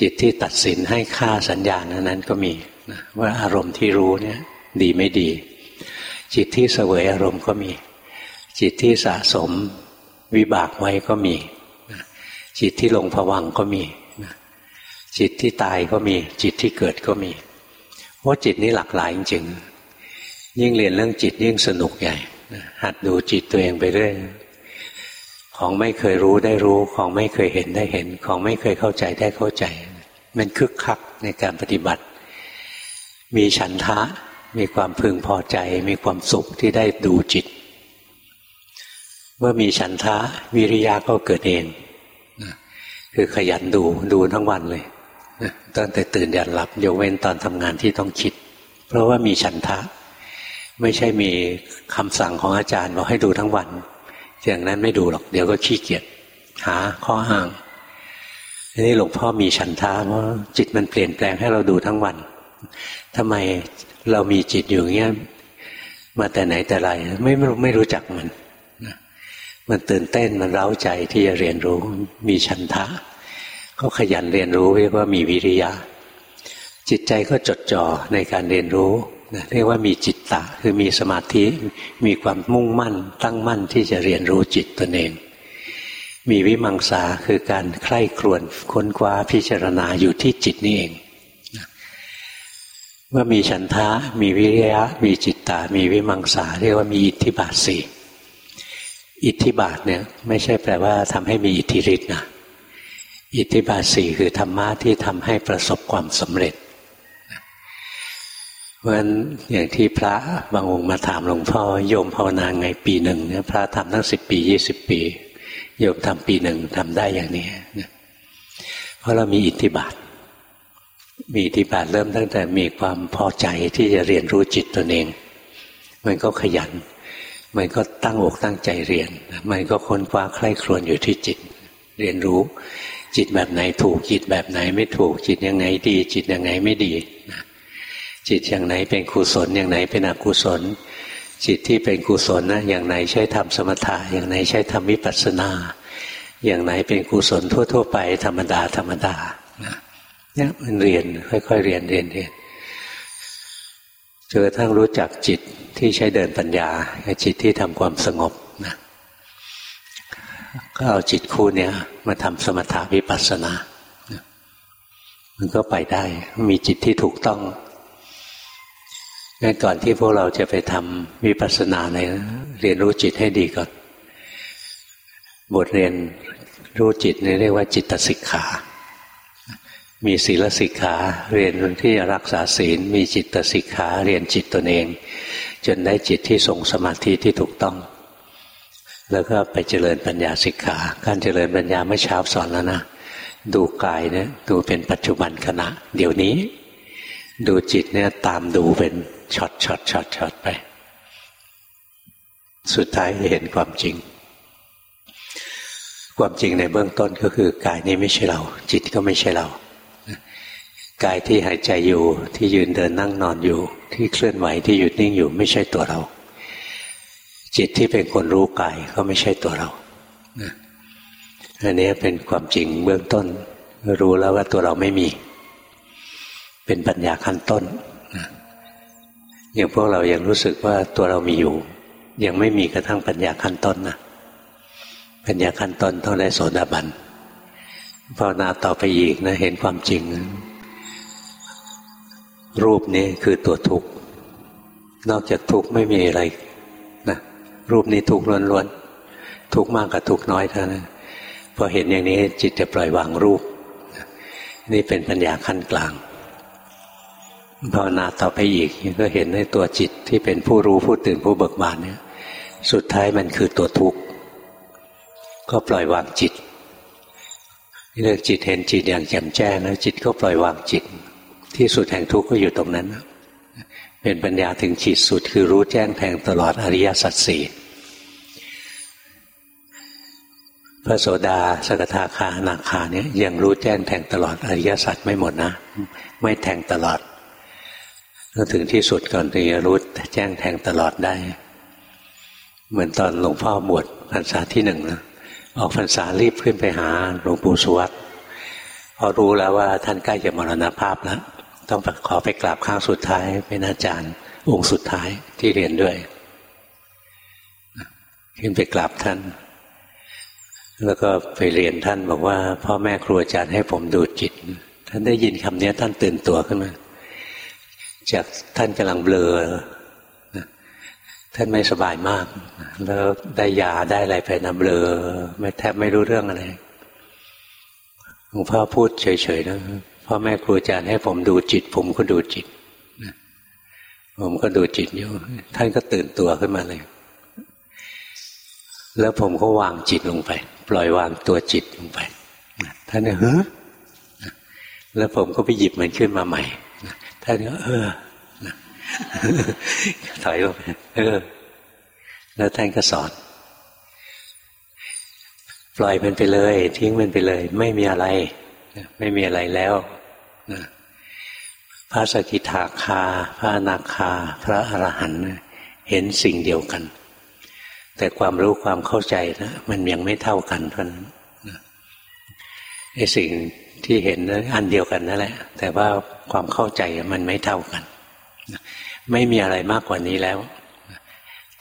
A: จิตที่ตัดสินให้ค่าสัญญาณนั้นก็มีนะว่าอารมณ์ที่รู้เนี่ยดีไม่ดี จิตที่เสวยอารมณ์ก็มี จิตที่สะสมวิบากไว้ก็มีนะจิตที่ลงผวังก็มีนะจิตที่ตายก็มี จิตที่เกิดก็มีว่าจิตนี้หลากหลายจริงๆยิ่งเรียนเรื่องจิตยิ่งสนุกใหญ่หัดดูจิตตัวเองไปเรื่อย ของไม่เคยรู้ได้รู้ ของไม่เคยเห็นได้เห็น ของไม่เคยเข้าใจได้เข้าใจ มันคึกคักในการปฏิบัติ มีฉันทะมีความพึงพอใจ มีความสุขที่ได้ดูจิต เมื่อมีฉันทะวิริยะก็เกิดเองคือขยันดูดูทั้งวันเลยตั้งแต่ตื่นยันหลับยกเว้นตอนทำงานที่ต้องคิด เพราะว่ามีฉันทะ ไม่ใช่มีคำสั่งของอาจารย์บอกให้ดูทั้งวัน อย่างนั้นไม่ดูหรอก เดี๋ยวก็ขี้เกียจหาข้ออ้างทีนี้หลวงพ่อมีฉันทาเพราะจิตมันเปลี่ยนแปลงให้เราดูทั้งวันทำไมเรามีจิตอยู่เงี้ยมาแต่ไหนแต่ไรไม่ไม่รู้จักมันมันตื่นเต้นมันเร้าใจที่จะเรียนรู้ มีฉันทะ ก็ขยันเรียนรู้เรียกว่ามีวิริยะ จิตใจก็จดจ่อในการเรียนรู้ เรียกว่ามีจิตตะ คือมีสมาธิมีความมุ่งมั่น ตั้งมั่นที่จะเรียนรู้จิตตนเอง มีวิมังสาคือการใคร่ครวญค้นคว้าพิจารณาอยู่ที่จิตนี่เองเมื่อมีฉันทะ มีวิริยะ มีจิตตา มีวิมังสา เรียกว่ามีอิทธิบาทสี่อิทธิบาทเนี่ยไม่ใช่แปลว่าทำให้มีอิทธิฤทธิ์นะอิทธิบาทสี่คือธรรมะที่ทำให้ประสบความสำเร็จ ราะฉะนั้นอย่างที่พระบางองค์มาถามหลวงพ่อโยมภาวนาไงปีหนึ่งเนี่ยพระทำตั้งสิบปียี่สิบปีโยมทำปีหนึ่งทำได้อย่างนี้เพราะเรามีอิทธิบาท มีอิทธิบาทเริ่มตั้งแต่มีความพอใจที่จะเรียนรู้จิตตนเอง มันก็ขยัน มันก็ตั้งอกตั้งใจเรียน มันก็ค้นคว้าใคร่ครวญอยู่ที่จิต เรียนรู้ จิตแบบไหนถูกจิตแบบไหนไม่ถูกจิตยังไงดี จิตยังไงไม่ดี จิตอย่างไหนเป็นกุศลอย่างไหนเป็นอกุศล จิตที่เป็นกุศลนะอย่างไหนใช้ทำสมถะอย่างไหนใช้ทำวิปัสสนา อย่างไหนเป็นกุศลทั่ว ๆ ไป ธรรมดาธรรมดาเนี่ยมันเรียนค่อย ๆ เรียนเรียนเรียนจนกระทั่งรู้จักจิตที่ใช้เดินปัญญาจิตที่ทำความสงบนะก็เอาจิตคู่นี้มาทำสมถะวิปัสสนา มันก็ไปได้มีจิตที่ถูกต้อง งั้นก่อนที่พวกเราจะไปทำวิปัสสนาในเรียนรู้จิตให้ดีก่อน บทเรียนรู้จิตนี่เรียกว่าจิตสิกขา มีศีลสิกขาเรียนที่จะรักษาศีล มีจิตสิกขาเรียนจิตตนเอง จนได้จิตที่ทรงสมาธิที่ถูกต้อง แล้วก็ไปเจริญปัญญาสิกขา การเจริญปัญญาเมื่อเช้าสอนแล้วนะดูกายเนี่ยดูเป็นปัจจุบันขณะ เดี๋ยวนี้ ดูจิตเนี่ยตามดูเป็น ช็อตช็อตช็อตช็อตไป สุดท้ายเห็นความจริง ความจริงในเบื้องต้นก็คือกายนี้ไม่ใช่เรา จิตก็ไม่ใช่เรากายที่หายใจอยู่ที่ยืนเดินนั่งนอนอยู่ ที่เคลื่อนไหวที่หยุดนิ่งอยู่ ไม่ใช่ตัวเรา จิตที่เป็นคนรู้กายก็ไม่ใช่ตัวเราอันนี้เป็นความจริงเบื้องต้น รู้แล้วว่าตัวเราไม่มี เป็นปัญญาขั้นต้น อย่างพวกเรายังรู้สึกว่าตัวเรามีอยู่ ยังไม่มีกระทั่งปัญญาขั้นต้นนะปัญญาขั้นต้นต้องได้โสดาบันภาวนาต่อไปอีกนะ เห็นความจริง รูปนี้คือตัวทุกข์นอกจากทุกข์ไม่มีอะไรนะรูปนี้ทุกข์ล้วนๆทุกข์มากกับทุกข์น้อยเท่านั้นพอเห็นอย่างนี้จิตจะปล่อยวางรูป นี่เป็นปัญญาขั้นกลาง ภาวนาต่อไปอีกก็เห็นในตัวจิตที่เป็นผู้รู้ผู้ตื่นผู้เบิกบานเนี่ย สุดท้ายมันคือตัวทุกข์ก็ปล่อยวางจิตเรื่องจิตเห็นจิตอย่างแจ่มแจ้งแล้วจิตก็ปล่อยวางจิต ที่สุดแห่งทุกข์ก็อยู่ตรงนั้น เป็นปัญญาถึงจิตสุดคือรู้แจ้งแทงตลอดอริยสัจสี่พระโสดาสกทาคาอนาคาเนี่ยยังรู้แจ้งแทงตลอดอริยสัจไม่หมดนะ ไม่แทงตลอด ก็ถึงที่สุดก่อนถึงจะรู้แจ้งแทงตลอดได้ เหมือนตอนหลวงพ่อบวชพรรษาที่หนึ่งนะออกพรรษารีบขึ้นไปหาหลวงปู่สุวัตพอรู้แล้วว่าท่านใกล้จะมรณภาพแล้วต้องขอไปกราบครั้งสุดท้ายเป็นอาจารย์ องค์สุดท้ายที่เรียนด้วยขึ้นไปกราบท่าน แล้วก็ไปเรียนท่านบอกว่า พ่อแม่ครูอาจารย์ให้ผมดูจิต ท่านได้ยินคำนี้ท่านตื่นตัวขึ้นมา จากท่านกำลังเบลอท่านไม่สบายมาก แล้วได้ยาได้อะไรไปนะเบลอไม่แทบไม่รู้เรื่องอะไรหลวงพ่อพูดเฉยๆนะพ่อแม่ครูอาจารย์ให้ผมดูจิต ผมก็ดูจิตผมก็ดูจิตอยู่ ท่านก็ตื่นตัวขึ้นมาเลย แล้วผมก็วางจิตลงไป ปล่อยวางตัวจิตลงไปท่านเนี่ยเฮ้แล้วผมก็ไปหยิบมันขึ้นมาใหม่ ท่านก็เออถอยลงไปเออ แล้วท่านก็สอนปล่อยมันไปเลย ทิ้งมันไปเลย ไม่มีอะไรไม่มีอะไรแล้วพระสกิทาคา พระนาคา พระอรหันต์เห็นสิ่งเดียวกัน แต่ความรู้ความเข้าใจนะมันยังไม่เท่ากันเพรานั้นไอ้สิ่ง ที่เห็นอันเดียวกันนั่นแหละ แต่ว่าความเข้าใจมันไม่เท่ากัน ไม่มีอะไรมากกว่านี้แล้ว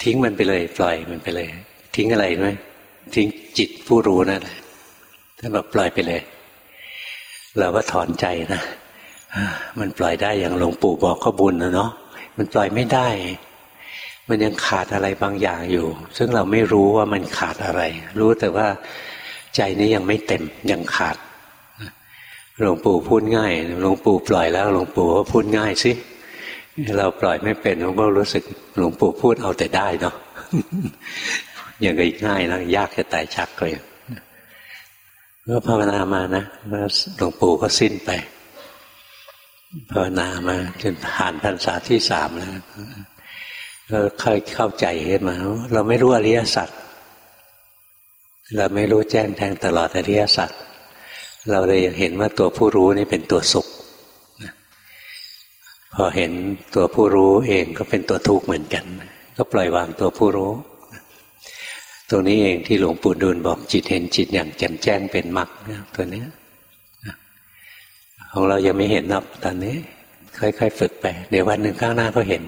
A: ทิ้งมันไปเลยปล่อยมันไปเลย ทิ้งอะไรไหมทิ้งจิตผู้รู้นั่นแหละท่านบอกปล่อยไปเลย เราก็ถอนใจนะมันปล่อยได้อย่างหลวงปู่บอกก็บุญนะเนาะมันปล่อยไม่ได้ มันยังขาดอะไรบางอย่างอยู่ ซึ่งเราไม่รู้ว่ามันขาดอะไร รู้แต่ว่าใจนี้ยังไม่เต็มยังขาด หลวงปู่พูดง่ายหลวงปู่ปล่อยแล้วหลวงปู่ก็พูดง่ายสิเราปล่อยไม่เป็นเราก็รู้สึกหลวงปู่พูดเอาแต่ได้เนาะอย่างง่ายนะยากจะตายชักเลยก็ภาวนามานะหลวงปู่ก็สิ้นไป ภาวนามาจนผ่านพรรษาที่สามแล้วก็ค่อยเข้าใจขึ้นมา เราไม่รู้อริยสัจเราไม่รู้แจ้งแทงตลอดอริยสัจ เราเลยเห็นว่าตัวผู้รู้นี่เป็นตัวสุขพอเห็นตัวผู้รู้เองก็เป็นตัวทุกข์เหมือนกัน ก็ปล่อยวางตัวผู้รู้ ตรงนี้เองที่หลวงปู่ดูลบอกจิตเห็นจิตอย่างแจ่มแจ้งเป็นมรรคตัวนี้ของเรายังไม่เห็นนับตอนนี้ ค่อยๆฝึกไป เดี๋ยววันหนึ่งข้างหน้าก็เห็น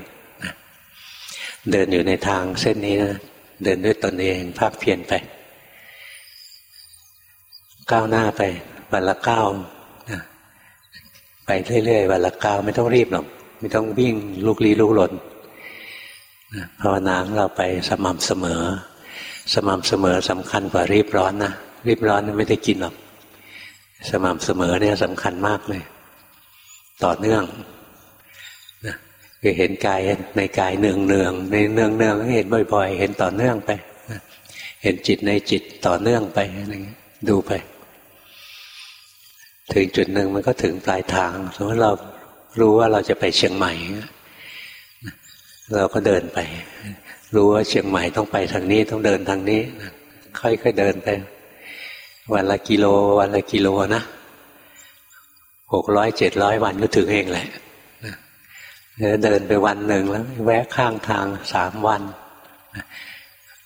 A: เดินอยู่ในทางเส้นนี้นะเดินด้วยตนเองภาคเพียรไป ก้าวหน้าไป วันละเก้าไปเรื่อยๆวันละเก้าไม่ต้องรีบหรอกไม่ต้องวิ่งลุกลี้ลุกหลนภาวนาของเราไปสม่ำเสมอ สม่ำเสมอสำคัญกว่ารีบร้อนนะรีบร้อนไม่ได้กินหรอกสม่ำเสมอเนี่ยสำคัญมากเลย ต่อเนื่องนะคือเห็นกายในกายเนืองเนืองในเนืองเนืองเห็นบ่อย ๆ เห็นต่อเนื่องไปนะเห็นจิตในจิตต่อเนื่องไปอะไรเงี้ยดูไป ถึงจุดหนึ่งมันก็ถึงปลายทางสมมติเรารู้ว่าเราจะไปเชียงใหม่ เราก็เดินไป รู้ว่าเชียงใหม่ต้องไปทางนี้ต้องเดินทางนี้ ค่อยๆเดินไป วันละกิโล วันละกิโลนะหกร้อยเจ็ดร้อยวันก็ถึงเองแหละเดินไปวันหนึ่งแล้ว แวะข้างทางสามวัน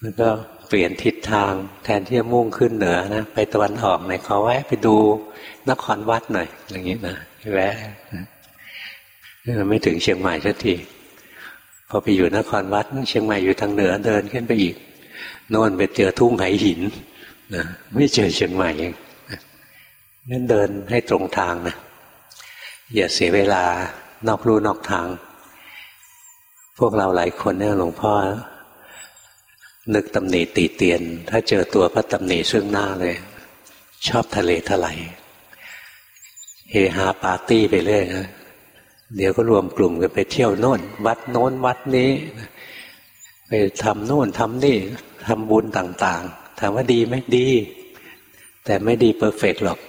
A: แล้วก็ เปลี่ยนทิศทาง แทนที่จะมุ่งขึ้นเหนือนะไปตะวันออกหน่อยขอแวะไปดูนครวัดหน่อยอย่างนี้นะแวะไม่ถึงเชียงใหม่สักทีพอไปอยู่นครวัดเชียงใหม่อยู่ทางเหนือเดินขึ้นไปอีกโน่นไปเจอทุ่งไหหินนะไม่เจอเชียงใหม่เองนั่นเดินให้ตรงทางนะอย่าเสียเวลานอกรูนอกทาง พวกเราหลายคนเนี่ยหลวงพ่อ นึกตำหนิตีเตียน ถ้าเจอตัวก็ตำหนิซึ่งหน้าเลย ชอบทะเลทลายเฮฮาปาร์ตี้ไปเรื่อยนะเดี๋ยวก็รวมกลุ่มกันไปเที่ยวโน่น วัดโน้นวัดนี้ ไปทำโน่นทำนี่ทำบุญต่าง ๆ ถามว่าดีไหมดี แต่ไม่ดี perfect หรอก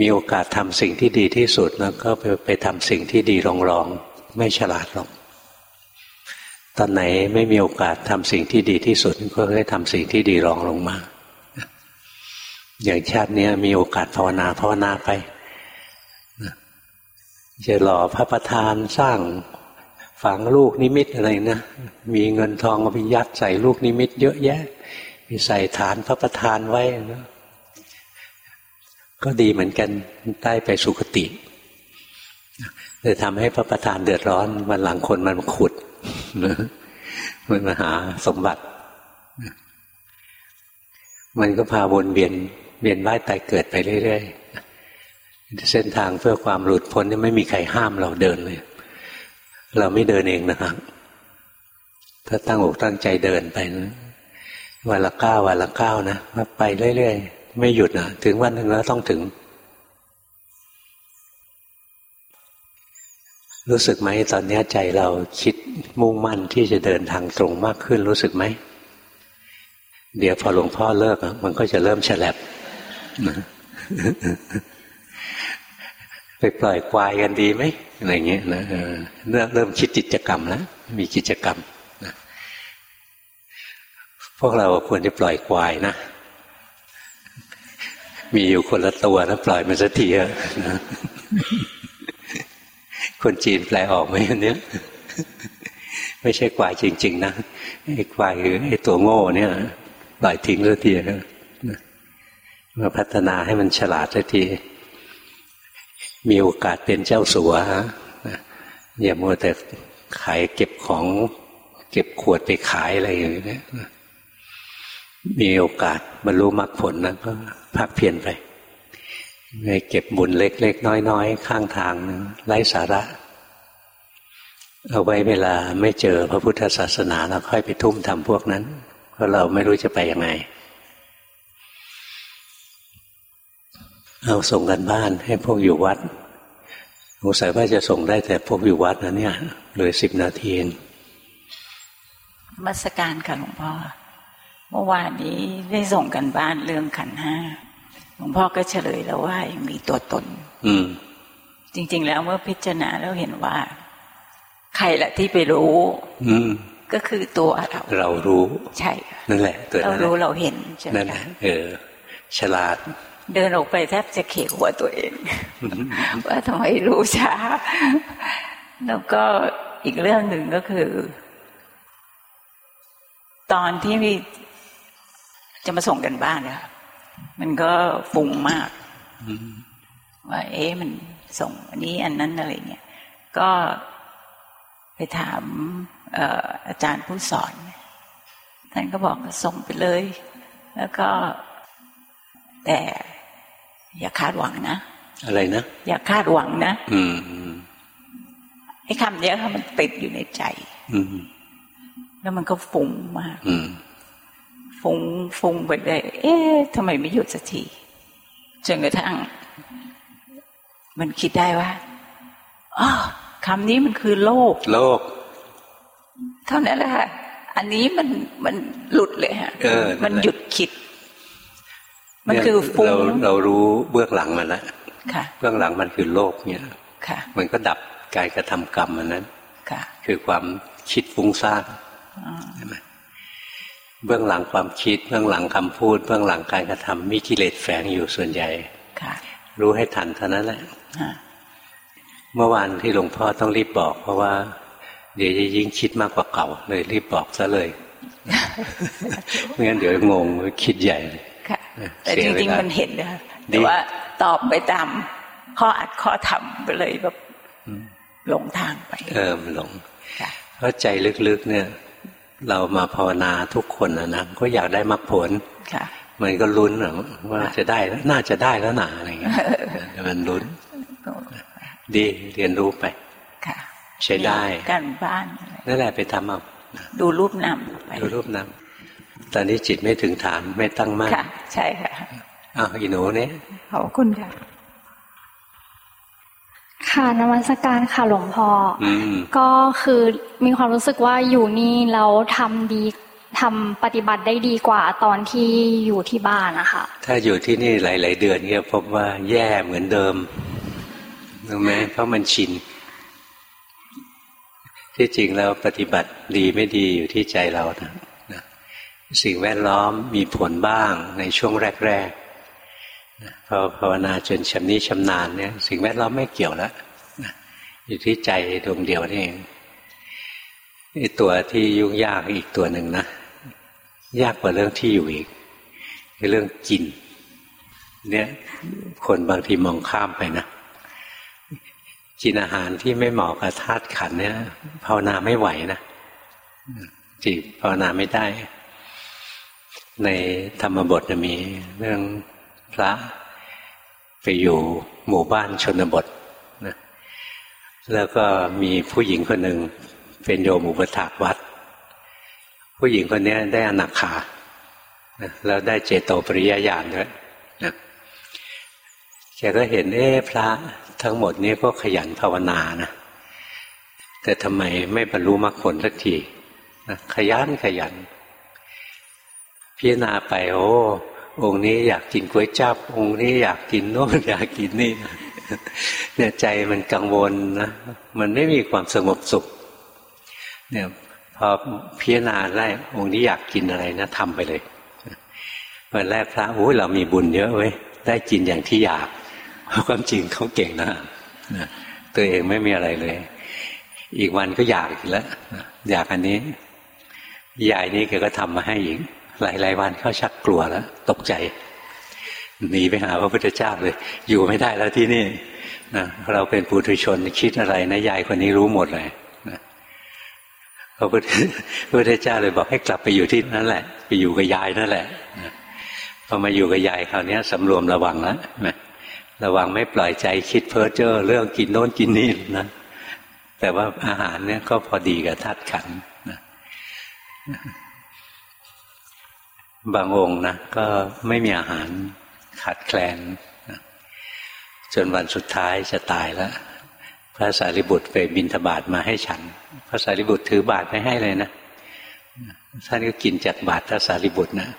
A: มีโอกาสทำสิ่งที่ดีที่สุดแล้วก็ไปไปทำสิ่งที่ดีรองๆ ไม่ฉลาดหรอก ตอนไหนไม่มีโอกาสทำสิ่งที่ดีที่สุด ก็ได้ทำสิ่งที่ดีรองลงมาอย่างชาตินี้มีโอกาสภาวนาภาวนาไปจะหล่อพระประธานสร้างฝังลูกนิมิตอะไรนะมีเงินทองมาไปยัดใส่ลูกนิมิต เยอะแยะ มีใส่ฐานพระประธานไว้นะก็ดีเหมือนกันได้ไปสุคติแต่ทำให้พระประธานเดือดร้อนวันหลังคนมันขุด มันมาหาสมบัติ มันก็พาวนเวียนเวียนว่ายตายเกิดไปเรื่อยๆเส้นทางเพื่อความหลุดพ้นนี่ไม่มีใครห้ามเราเดินเลย เราไม่เดินเองนะครับถ้าตั้งอกตั้งใจเดินไปนะวันละก้าววันละก้าวนะมาไปเรื่อยๆ ไม่หยุดนะถึงวันหนึ่งแล้วต้องถึง รู้สึกไหมตอนนี้ใจเราคิดมุ่งมั่นที่จะเดินทางตรงมากขึ้นรู้สึกไหม เดี๋ยวพอหลวงพ่อเลิกมันก็จะเริ่มฉลับไปปล่อยควายกันดีไหมอะไรเงี้ยนะเริ่มคิดกิจกรรมแล้วมีกิจกรรมพวกเราควรจะปล่อยควายนะ มีอยู่คนละตัวนะปล่อยมันสักทีอะ คนจีนแปลออกไหมอันเนี้ยไม่ใช่ควายจริง ๆ นะไอ้ควายคือไอ้ตัวโง่เนี่ยปล่อยทิ้งสักทีมาพัฒนาให้มันฉลาดสักที มีโอกาสเป็นเจ้าสัวอย่ามัวแต่ขายเก็บของเก็บขวดไปขายอะไรอย่างนี้มีโอกาสบรรลุมรรคผลนะก็พักเพียรไป ไปเก็บบุญเล็ก ๆ น้อย ๆ ข้างทางไร้สาระ เอาไว้เวลาไม่เจอพระพุทธศาสนาเราค่อยไปทุ่มทำพวกนั้น เพราะเราไม่รู้จะไปยังไง เอาส่งกันบ้านให้พวกอยู่วัดสงสัยว่าจะส่งได้แต่พวกอยู่วัดนะเนี่ยเหลือสิบนาทีเอง
B: มัสการค่ะหลวงพ่อ เมื่อวานนี้ได้ส่งกันบ้านเรื่องขันห้า หลวงพ่อก็เฉลยแล้วว่ายังมีตัวตน
A: อืม
B: จริง ๆ แล้วเมื่อพิจารณาแล้วเห็นว่า ใครละที่ไปรู้
A: อืม
B: ก็คือตัวเรา
A: เรารู้
B: ใช่
A: นั่นแหละตัว
B: เรารู้เราเห็นใช่ไหม
A: นั่นแหละเออ ฉลาด
B: เดินออกไปแทบจะเขกหัวตัวเอง ว่าทำไมรู้ช้า แล้วก็อีกเรื่องหนึ่งก็คือ ตอนที่มีจะมาส่งกันบ้านเนี่ย มันก็ฟุ้งมากว่าเอ๊ะมันส่งอันนี้อันนั้นอะไรเงี้ยก็ไปถามอาจารย์ผู้สอนท่านก็บอกส่งไปเลย แล้วก็ แต่อย่าคาดหวังนะ
A: อะไรนะ
B: อย่าคาดหวังนะ
A: อืม
B: ไอ้คำนี้ค่ะมันติดอยู่ในใจ
A: อืม
B: แล้วมันก็ฟุ้งมาก
A: อืม
B: ฟุ้งฟุ้งไปเลยเอ๊ะทำไมไม่หยุดสักทีจนกระทั่ง มันคิดได้ว่าอ๋อคำนี้มันคือโลก
A: โลก
B: เท่านั้นแหละค่ะอันนี้มันมันหลุดเลยฮะมันหยุดคิด มันคือฟุ้ง
A: เราเรารู้เบื้องหลังมันแล้วเบื้องหลังมันคือโลกเนี่ยมันก็ดับกายกระทำกรรมมันนั้นคือความคิดฟุ้งซ่านใช่ไหม เบื้องหลังความคิด เบื้องหลังคำพูด เบื้องหลังการกระทำมีกิเลสแฝงอยู่ส่วนใหญ่รู้ให้ทันเท่านั้นแหละเมื่อวานที่หลวงพ่อต้องรีบบอก เพราะว่า เดี๋ยวจะยิ่งคิดมากกว่าเก่า เลยรีบบอกซะเลยไม่งั้นเดี๋ยวงงคิดใหญ่เลย
B: แต่จริงๆมันเห็นนะแต่ว่าตอบไปตามข้ออัดข้อทำไปเลยแบบหลงทางไป
A: เออมันหลงเพราะใจลึกๆเนี่ย เรามาภาวนาทุกคนนะนะก็อยากได้มรรคผลมันก็ลุ้นว่าจะได้แล้วน่าจะได้แล้วหนาอะไรเงี้ยมันลุ้น ดีเรียนรู้ไปใช้ได้
B: การบ้าน
A: นั่นแหละไปทำเอา
B: ดูรูปนาม
A: ดูรูปนามตอนนี้จิตไม่ถึงฐานไม่ตั้งมั่น
B: ใช่ค่ะ
A: อ้าวอีหนูเนี่ย
B: ขอบคุณค่ะ
C: ค่ะนมัสการค่ะหลวงพ่อก็คือมีความรู้สึกว่าอยู่นี่แล้วทำดีทำปฏิบัติได้ดีกว่าตอนที่อยู่ที่บ้านนะคะ
A: ถ้าอยู่ที่นี่หลาย ๆ เดือนเนี่ยพบว่าแย่เหมือนเดิมรู้ไหมเพราะมันชิน ที่จริงแล้วปฏิบัติดีไม่ดีอยู่ที่ใจเรานะสิ่งแวดล้อมมีผลบ้างในช่วงแรก พอภาวนาจนชำนิชำนาญเนี่ย สิ่งแวดล้อมไม่เกี่ยวแล้วอยู่ที่ใจดวงเดียวนี่เองตัวที่ยุ่งยากอีกตัวหนึ่งนะยากกว่าเรื่องที่อยู่อีกคือเรื่องกิน เนี่ยคนบางทีมองข้ามไปนะกินอาหารที่ไม่เหมาะกับธาตุขันเนี่ยภาวนาไม่ไหวนะจีภาวนาไม่ได้ ในธรรมบทจะมีเรื่อง พระไปอยู่หมู่บ้านชนบทนะแล้วก็มีผู้หญิงคนหนึ่งเป็นโยมอุปถากวัด ผู้หญิงคนนี้ได้อนาคาแล้วได้เจโตปริยญาณด้วยนะแกก็เห็นเอ๊พระทั้งหมดนี้ก็ขยันภาวนานะแต่ทำไมไม่บรรลุมรรคผลสักทีนะขยันขยันพิจารณาไปโอ้ องค์นี้อยากกินก๋วยจับองค์นี้อยากกินโน่นอยากกินนี่เนี่ยใจมันกังวลนะมันไม่มีความสงบสุข เนี่ยพอพิจารณาได้องค์นี้อยากกินอะไรนะทำไปเลยวันแรกพระโอ้ยเรามีบุญเยอะเว้ยได้กินอย่างที่อยากความจริงเขาเก่งนะตัวเองไม่มีอะไรเลย อีกวันก็อยากอีกแล้วอยากอันนี้ยายนี้แกก็ทำมาให้อีก หลายๆวันเขาชักกลัวแล้วตกใจหนีไปหาพระพุทธเจ้าเลย อยู่ไม่ได้แล้วที่นี่นะเราเป็นปุถุชนคิดอะไรนะยายคนนี้รู้หมดเลยนะพระพุทธเจ้าเลยบอกให้กลับไปอยู่ที่นั่นแหละ ไปอยู่กับยายนั่นแหละนะพอมาอยู่กับยายคราวนี้สำรวมระวังแล้วนะระวังไม่ปล่อยใจคิดเพ้อเจ้อเรื่องกินโน้นกินนี่นะแต่ว่าอาหารเนี่ยก็พอดีกับธาตุขันนะ บางองค์นะก็ไม่มีอาหารขาดแคลนจนวันสุดท้ายจะตายแล้ว พระสารีบุตรไปบินทบาทมาให้ฉัน พระสารีบุตรถือบาทไม่ให้เลยนะท่านก็กินจากบาทพระสารีบุตรนะ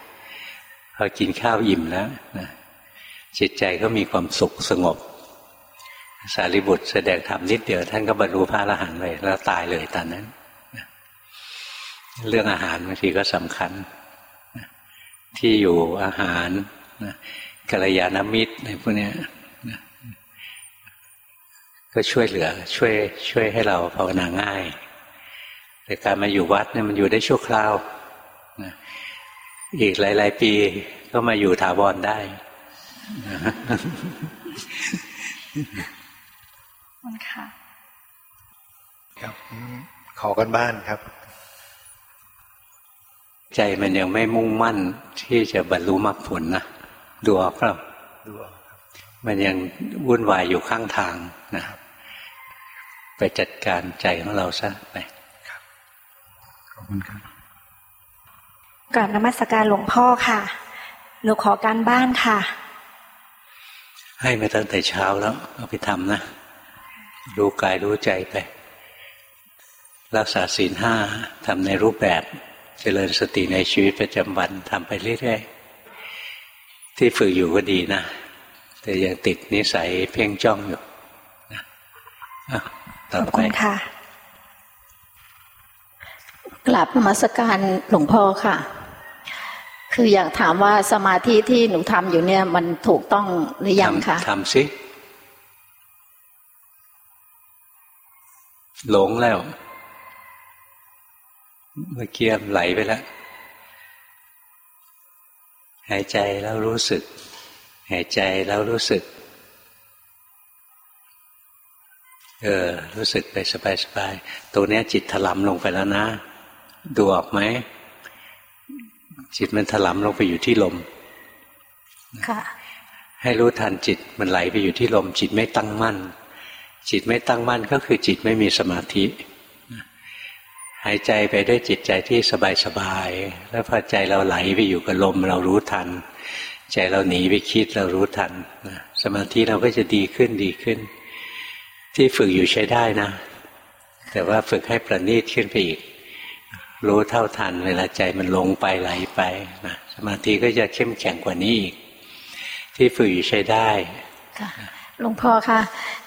A: พอกินข้าวอิ่มแล้วนะจิตใจก็มีความสุขสงบ สารีบุตรแสดงธรรมนิดเดียว ท่านก็บรรลุพระอรหันต์เลยแล้วตายเลยตอนนั้น เรื่องอาหารบางทีก็สำคัญ ที่อยู่อาหารกัลยาณมิตรในพวกนี้ก็ช่วยเหลือ ช่วย ช่วยให้เราภาวนาง่าย แต่การมาอยู่วัดเนี่ยมันอยู่ได้ชั่วคราวอีกหลาย ๆ ปีก็มาอยู่ถาวรได้
C: มันค่ะ
D: ครับขอกันบ้านครับ
A: ใจมันยังไม่มุ่งมั่นที่จะบรรลุมรรคผลนะดูออกเปล่าดูออกมันยังวุ่นวายอยู่ข้างทางนะครับ ไปจัดการใจของเราซะไปครับ
D: ขอบคุณครับ
E: กราบนมัสการหลวงพ่อค่ะ หนูขอการบ้านค่ะ
A: ให้มาตั้งแต่เช้าแล้ว เอาไปทำนะ รู้กายรู้ใจไป รักษาศีลห้าทำในรูปแบบ เจริญสติในชีวิตประจำวันทำไปเรื่อยๆ ที่ฝึกอยู่ก็ดีนะ แต่ยังติดนิสัยเพ่งจ้องอยู่นะ
E: ต่อไปค่ะ
F: กลับมาสการหลวงพ่อค่ะ คืออยากถามว่าสมาธิที่หนูทำอยู่เนี่ย มันถูกต้องหรือยังคะ
A: ทำสิ หลงแล้ว เมื่อกี้ไหลไปแล้ว หายใจแล้วรู้สึก หายใจแล้วรู้สึก เออ รู้สึกไปสบายๆตัวนี้จิตถลำลงไปแล้วนะ ดูออกไหม จิตมันถลำลงไปอยู่ที่ลม
E: ค่ะ
A: ให้รู้ทันจิตมันไหลไปอยู่ที่ลม จิตไม่ตั้งมั่น จิตไม่ตั้งมั่นก็คือจิตไม่มีสมาธิ หายใจไปด้วยจิตใจที่สบายๆแล้วพอใจเราไหลไปอยู่กับลมเรารู้ทัน ใจเราหนีไปคิดเรารู้ทันสมาธิเราก็จะดีขึ้นดีขึ้น ที่ฝึกอยู่ใช้ได้นะ แต่ว่าฝึกให้ประณีตขึ้นไปอีก รู้เท่าทัน เวลาใจมันลงไปไหลไปนะสมาธิก็จะเข้มแข็งกว่านี้อีก ที่ฝึกอยู่ใช้ได้
F: ค่ะ หลวงพ่อคะ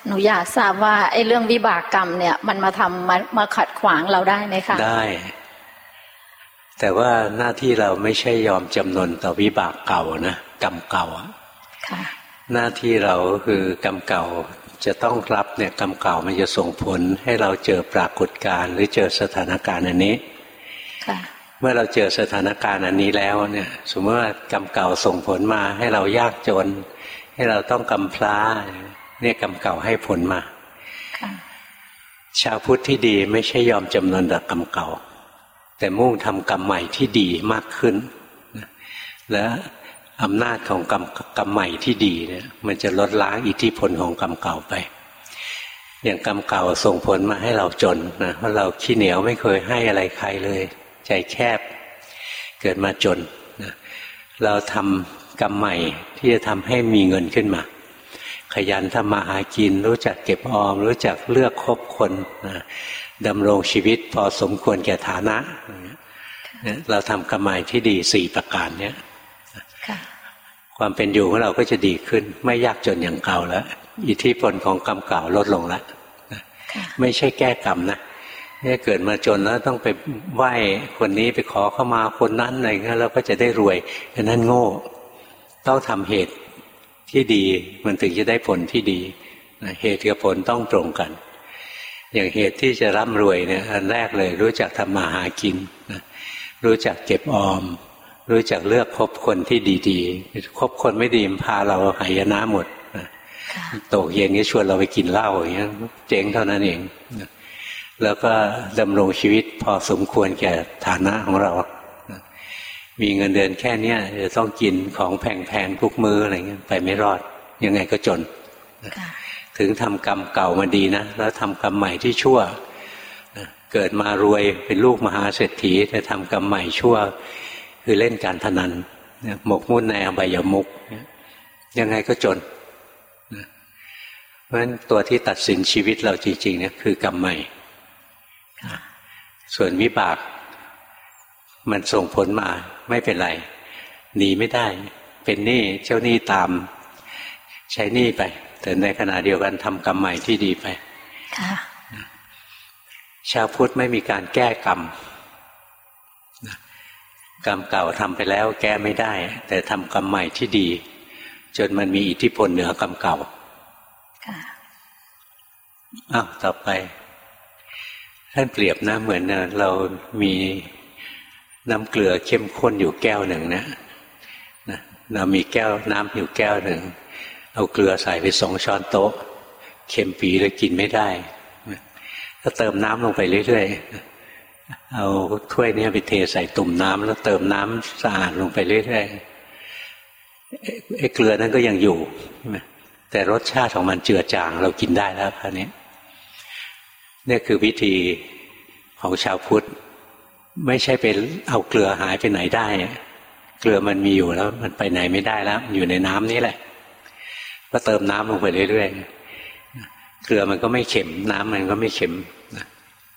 F: หนูอยากทราบว่าไอ้เรื่องวิบากกรรมเนี่ย มันมาทำมามาขัดขวางเราได้ไหมคะ
A: ได้ แต่ว่าหน้าที่เราไม่ใช่ยอมจำนนต่อวิบากเก่านะกรรมเก่า
F: ค่ะ
A: หน้าที่เราคือกรรมเก่าจะต้องรับเนี่ยกรรมเก่ามันจะส่งผลให้เราเจอปรากฏการณ์หรือเจอสถานการณ์อันนี้เมื่อเราเจอสถานการณ์อันนี้แล้วเนี่ย สมมติว่ากรรมเก่าส่งผลมาให้เรายากจน ให้เราต้องกำพร้าเนี่ยกรรมเก่าให้ผลมาชาวพุทธที่ดีไม่ใช่ยอมจำนวนต่อกรรมเก่า แต่มุ่งทำกรรมใหม่ที่ดีมากขึ้น และอำนาจของกรรมกรรมใหม่ที่ดีเนี่ยมันจะลดล้างอิทธิพลของกรรมเก่าไป อย่างกรรมเก่าส่งผลมาให้เราจนนะเพราะเราขี้เหนียวไม่เคยให้อะไรใครเลย ใจแคบเกิดมาจนนะเราทำ กรรมใหม่ที่จะทำให้มีเงินขึ้นมา ขยันทำมาหากิน รู้จักเก็บออม รู้จักเลือกคบคนนะดำรงชีวิตพอสมควรแก่ฐานะ เราทำกรรมใหม่ที่ดีสี่ประการเนี้ยความเป็นอยู่ของเราก็จะดีขึ้น ไม่ยากจนอย่างเก่าแล้ว อิทธิพลของกรรมเก่าลดลงแล้วไม่ใช่แก้กรรมนะเนี่ยเกิดมาจนแล้วต้องไปไหว้คนนี้ไปขอเข้ามาคนนั้นอะไรเงี้ยแล้วก็จะได้รวยอันนั้นโง่ ต้องทำเหตุที่ดีมันถึงจะได้ผลที่ดีเหตุกับผลต้องตรงกัน อย่างเหตุที่จะร่ำรวยเนี่ยอันแรกเลย รู้จักทำมาหากินรู้จักเก็บออม รู้จักเลือกคบคนที่ดีๆคบคนไม่ดีมพาเราหายนะหมดตกเย็นนี้ชวนเราไปกินเหล้าอย่างเงี้ยเจ๊งเท่านั้นเองแล้วก็ดำรงชีวิตพอสมควรแก่ฐานะของเรา มีเงินเดือนแค่เนี้ยจะต้องกินของแพงๆทุกมืออะไรเงี้ยไปไม่รอด ยังไงก็จน ถึงทำกรรมเก่ามาดีนะ แล้วทำกรรมใหม่ที่ชั่ว เกิดมารวยเป็นลูกมหาเศรษฐีแต่ทำกรรมใหม่ชั่ว คือเล่นการพนันหมกมุ่นในอบายมุกยังไงก็จนเพราะฉะนั้นตัวที่ตัดสินชีวิตเราจริงๆเนี่ยคือกรรมใหม่ส่วนวิบาก มันส่งผลมาไม่เป็นไรหนีไม่ได้ เป็นหนี้เจ้าหนี้ตาม ใช้หนี้ไป แต่ในขณะเดียวกันทำกรรมใหม่ที่ดีไปชาวพุทธไม่มีการแก้กรรมกรรมเก่าทำไปแล้วแก้ไม่ได้ แต่ทำกรรมใหม่ที่ดี จนมันมีอิทธิพลเหนือกรรมเก่าอ้าวต่อไปท่านเปรียบนะเหมือนเรามี น้ำเกลือเข้มข้นอยู่แก้วหนึ่งนะนะเรามีแก้วน้ำอยู่แก้วหนึ่ง เอาเกลือใส่ไปสองช้อนโต๊ะ เค็มปีแล้วกินไม่ได้ถ้าก็เติมน้ำลงไปเรื่อยๆ เอาถ้วยนี้ไปเทใส่ตุ่มน้ำแล้วเติมน้ำสะอาดลงไปเรื่อยๆไอ้เกลือนั้นก็ยังอยู่ แต่รสชาติของมันเจือจางเรากินได้แล้วคราวนี้นี่คือวิธีของชาวพุทธ ไม่ใช่เป็นเอาเกลือหายไปไหนได้ เกลือมันมีอยู่แล้ว มันไปไหนไม่ได้แล้ว อยู่ในน้ำนี้แหละ ก็เติมน้ำลงไปเรื่อยๆ เกลือมันก็ไม่เค็ม น้ำมันก็ไม่เค็ม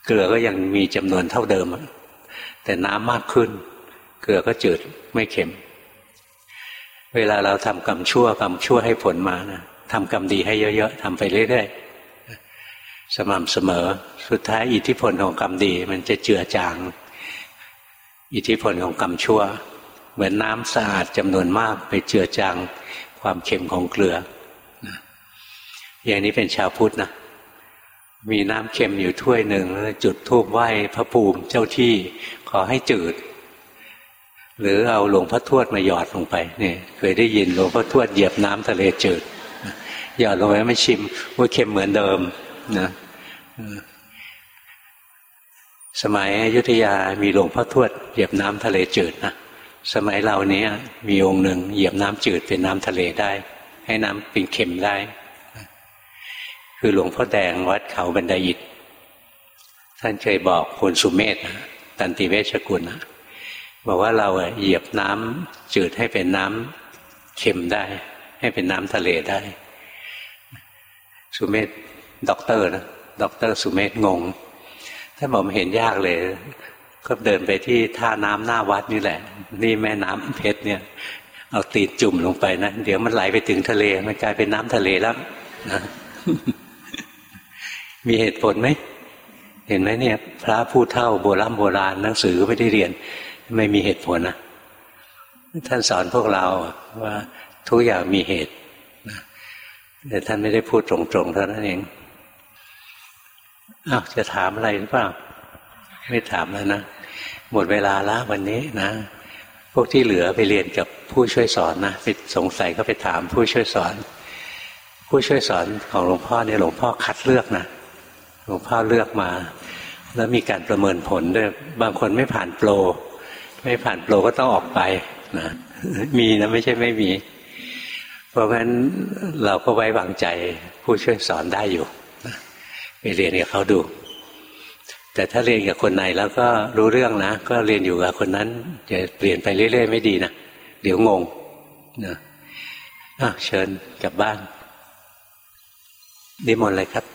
A: เกลือก็ยังมีจำนวนเท่าเดิม แต่น้ำมากขึ้น เกลือก็จืดไม่เค็ม เวลาเราทำกรรมชั่วกรรมชั่วให้ผลมานะทำกรรมดีให้เยอะๆทำไปเรื่อยๆสม่ำเสมอ สุดท้ายอิทธิพลของกรรมดี มันจะเจือจาง อิทธิพลของกรรมชั่ว เหมือนน้ำสะอาดจำนวนมากไปเจือจางความเค็มของเกลืออย่างนี้เป็นชาวพุทธนะมีน้ำเค็มอยู่ถ้วยหนึ่งจุดทูบไหว้พระภูมิเจ้าที่ขอให้จืด หรือเอาหลวงพ่อทวดมาหยอดลงไปเนี่ยเคยได้ยินหลวงพ่อทวดเหยียบน้ำทะเลจืดหยอดลงไปไม่ชิมว่าเค็มเหมือนเดิมนะ สมัยอยุธยามีหลวงพ่อทวดเหยียบน้ำทะเลจืดนะสมัยเราเนี้ยมีองค์หนึ่งเหยียบน้ำจืดเป็นน้ำทะเลได้ ให้น้ำเป็นเค็มได้ คือหลวงพ่อแดงวัดเขาบันไดอิฐท่านเคยบอกคุณสุเมธตันติเวชกุลนะบอกว่าเราเหยียบน้ำจืดให้เป็นน้ำเค็มได้ ให้เป็นน้ำทะเลได้ สุเมธด็อกเตอร์นะด็อกเตอร์สุเมธงง ท่านบอกเห็นยากเลย ก็เดินไปที่ท่าน้ำหน้าวัดนี่แหละ นี่แม่น้ำเพชรเนี่ย เอาตีนจุ่มลงไปนะเดี๋ยวมันไหลไปถึงทะเล มันกลายเป็นน้ำทะเลแล้วนะมีเหตุผลไหมเห็นไหมเนี่ย พระผู้เท่าโบราณโบราณหนังสือก็ไม่ได้เรียน ไม่มีเหตุผลนะท่านสอนพวกเราว่าทุกอย่างมีเหตุแต่ท่านไม่ได้พูดตรงๆเท่านั้นเอง อ้าวจะถามอะไรหรือเปล่า ไม่ถามแล้วนะ หมดเวลาละวันนี้นะ พวกที่เหลือไปเรียนกับผู้ช่วยสอนนะไปสงสัยก็ไปถามผู้ช่วยสอน ผู้ช่วยสอนของหลวงพ่อเนี่ยหลวงพ่อคัดเลือกนะหลวงพ่อเลือกมา แล้วมีการประเมินผลด้วยบางคนไม่ผ่านโปรไม่ผ่านโปรก็ต้องออกไปนะมีนะไม่ใช่ไม่มี เพราะงั้นเราก็ไว้วางใจผู้ช่วยสอนได้อยู่ ไปเรียนกับเขาดู แต่ถ้าเรียนกับคนไหนแล้วก็รู้เรื่องนะ ก็เรียนอยู่กับคนนั้นจะเปลี่ยนไปเรื่อย ๆ ไม่ดีนะเดี๋ยวงงนะเชิญกลับบ้านนิมนต์เลยครับ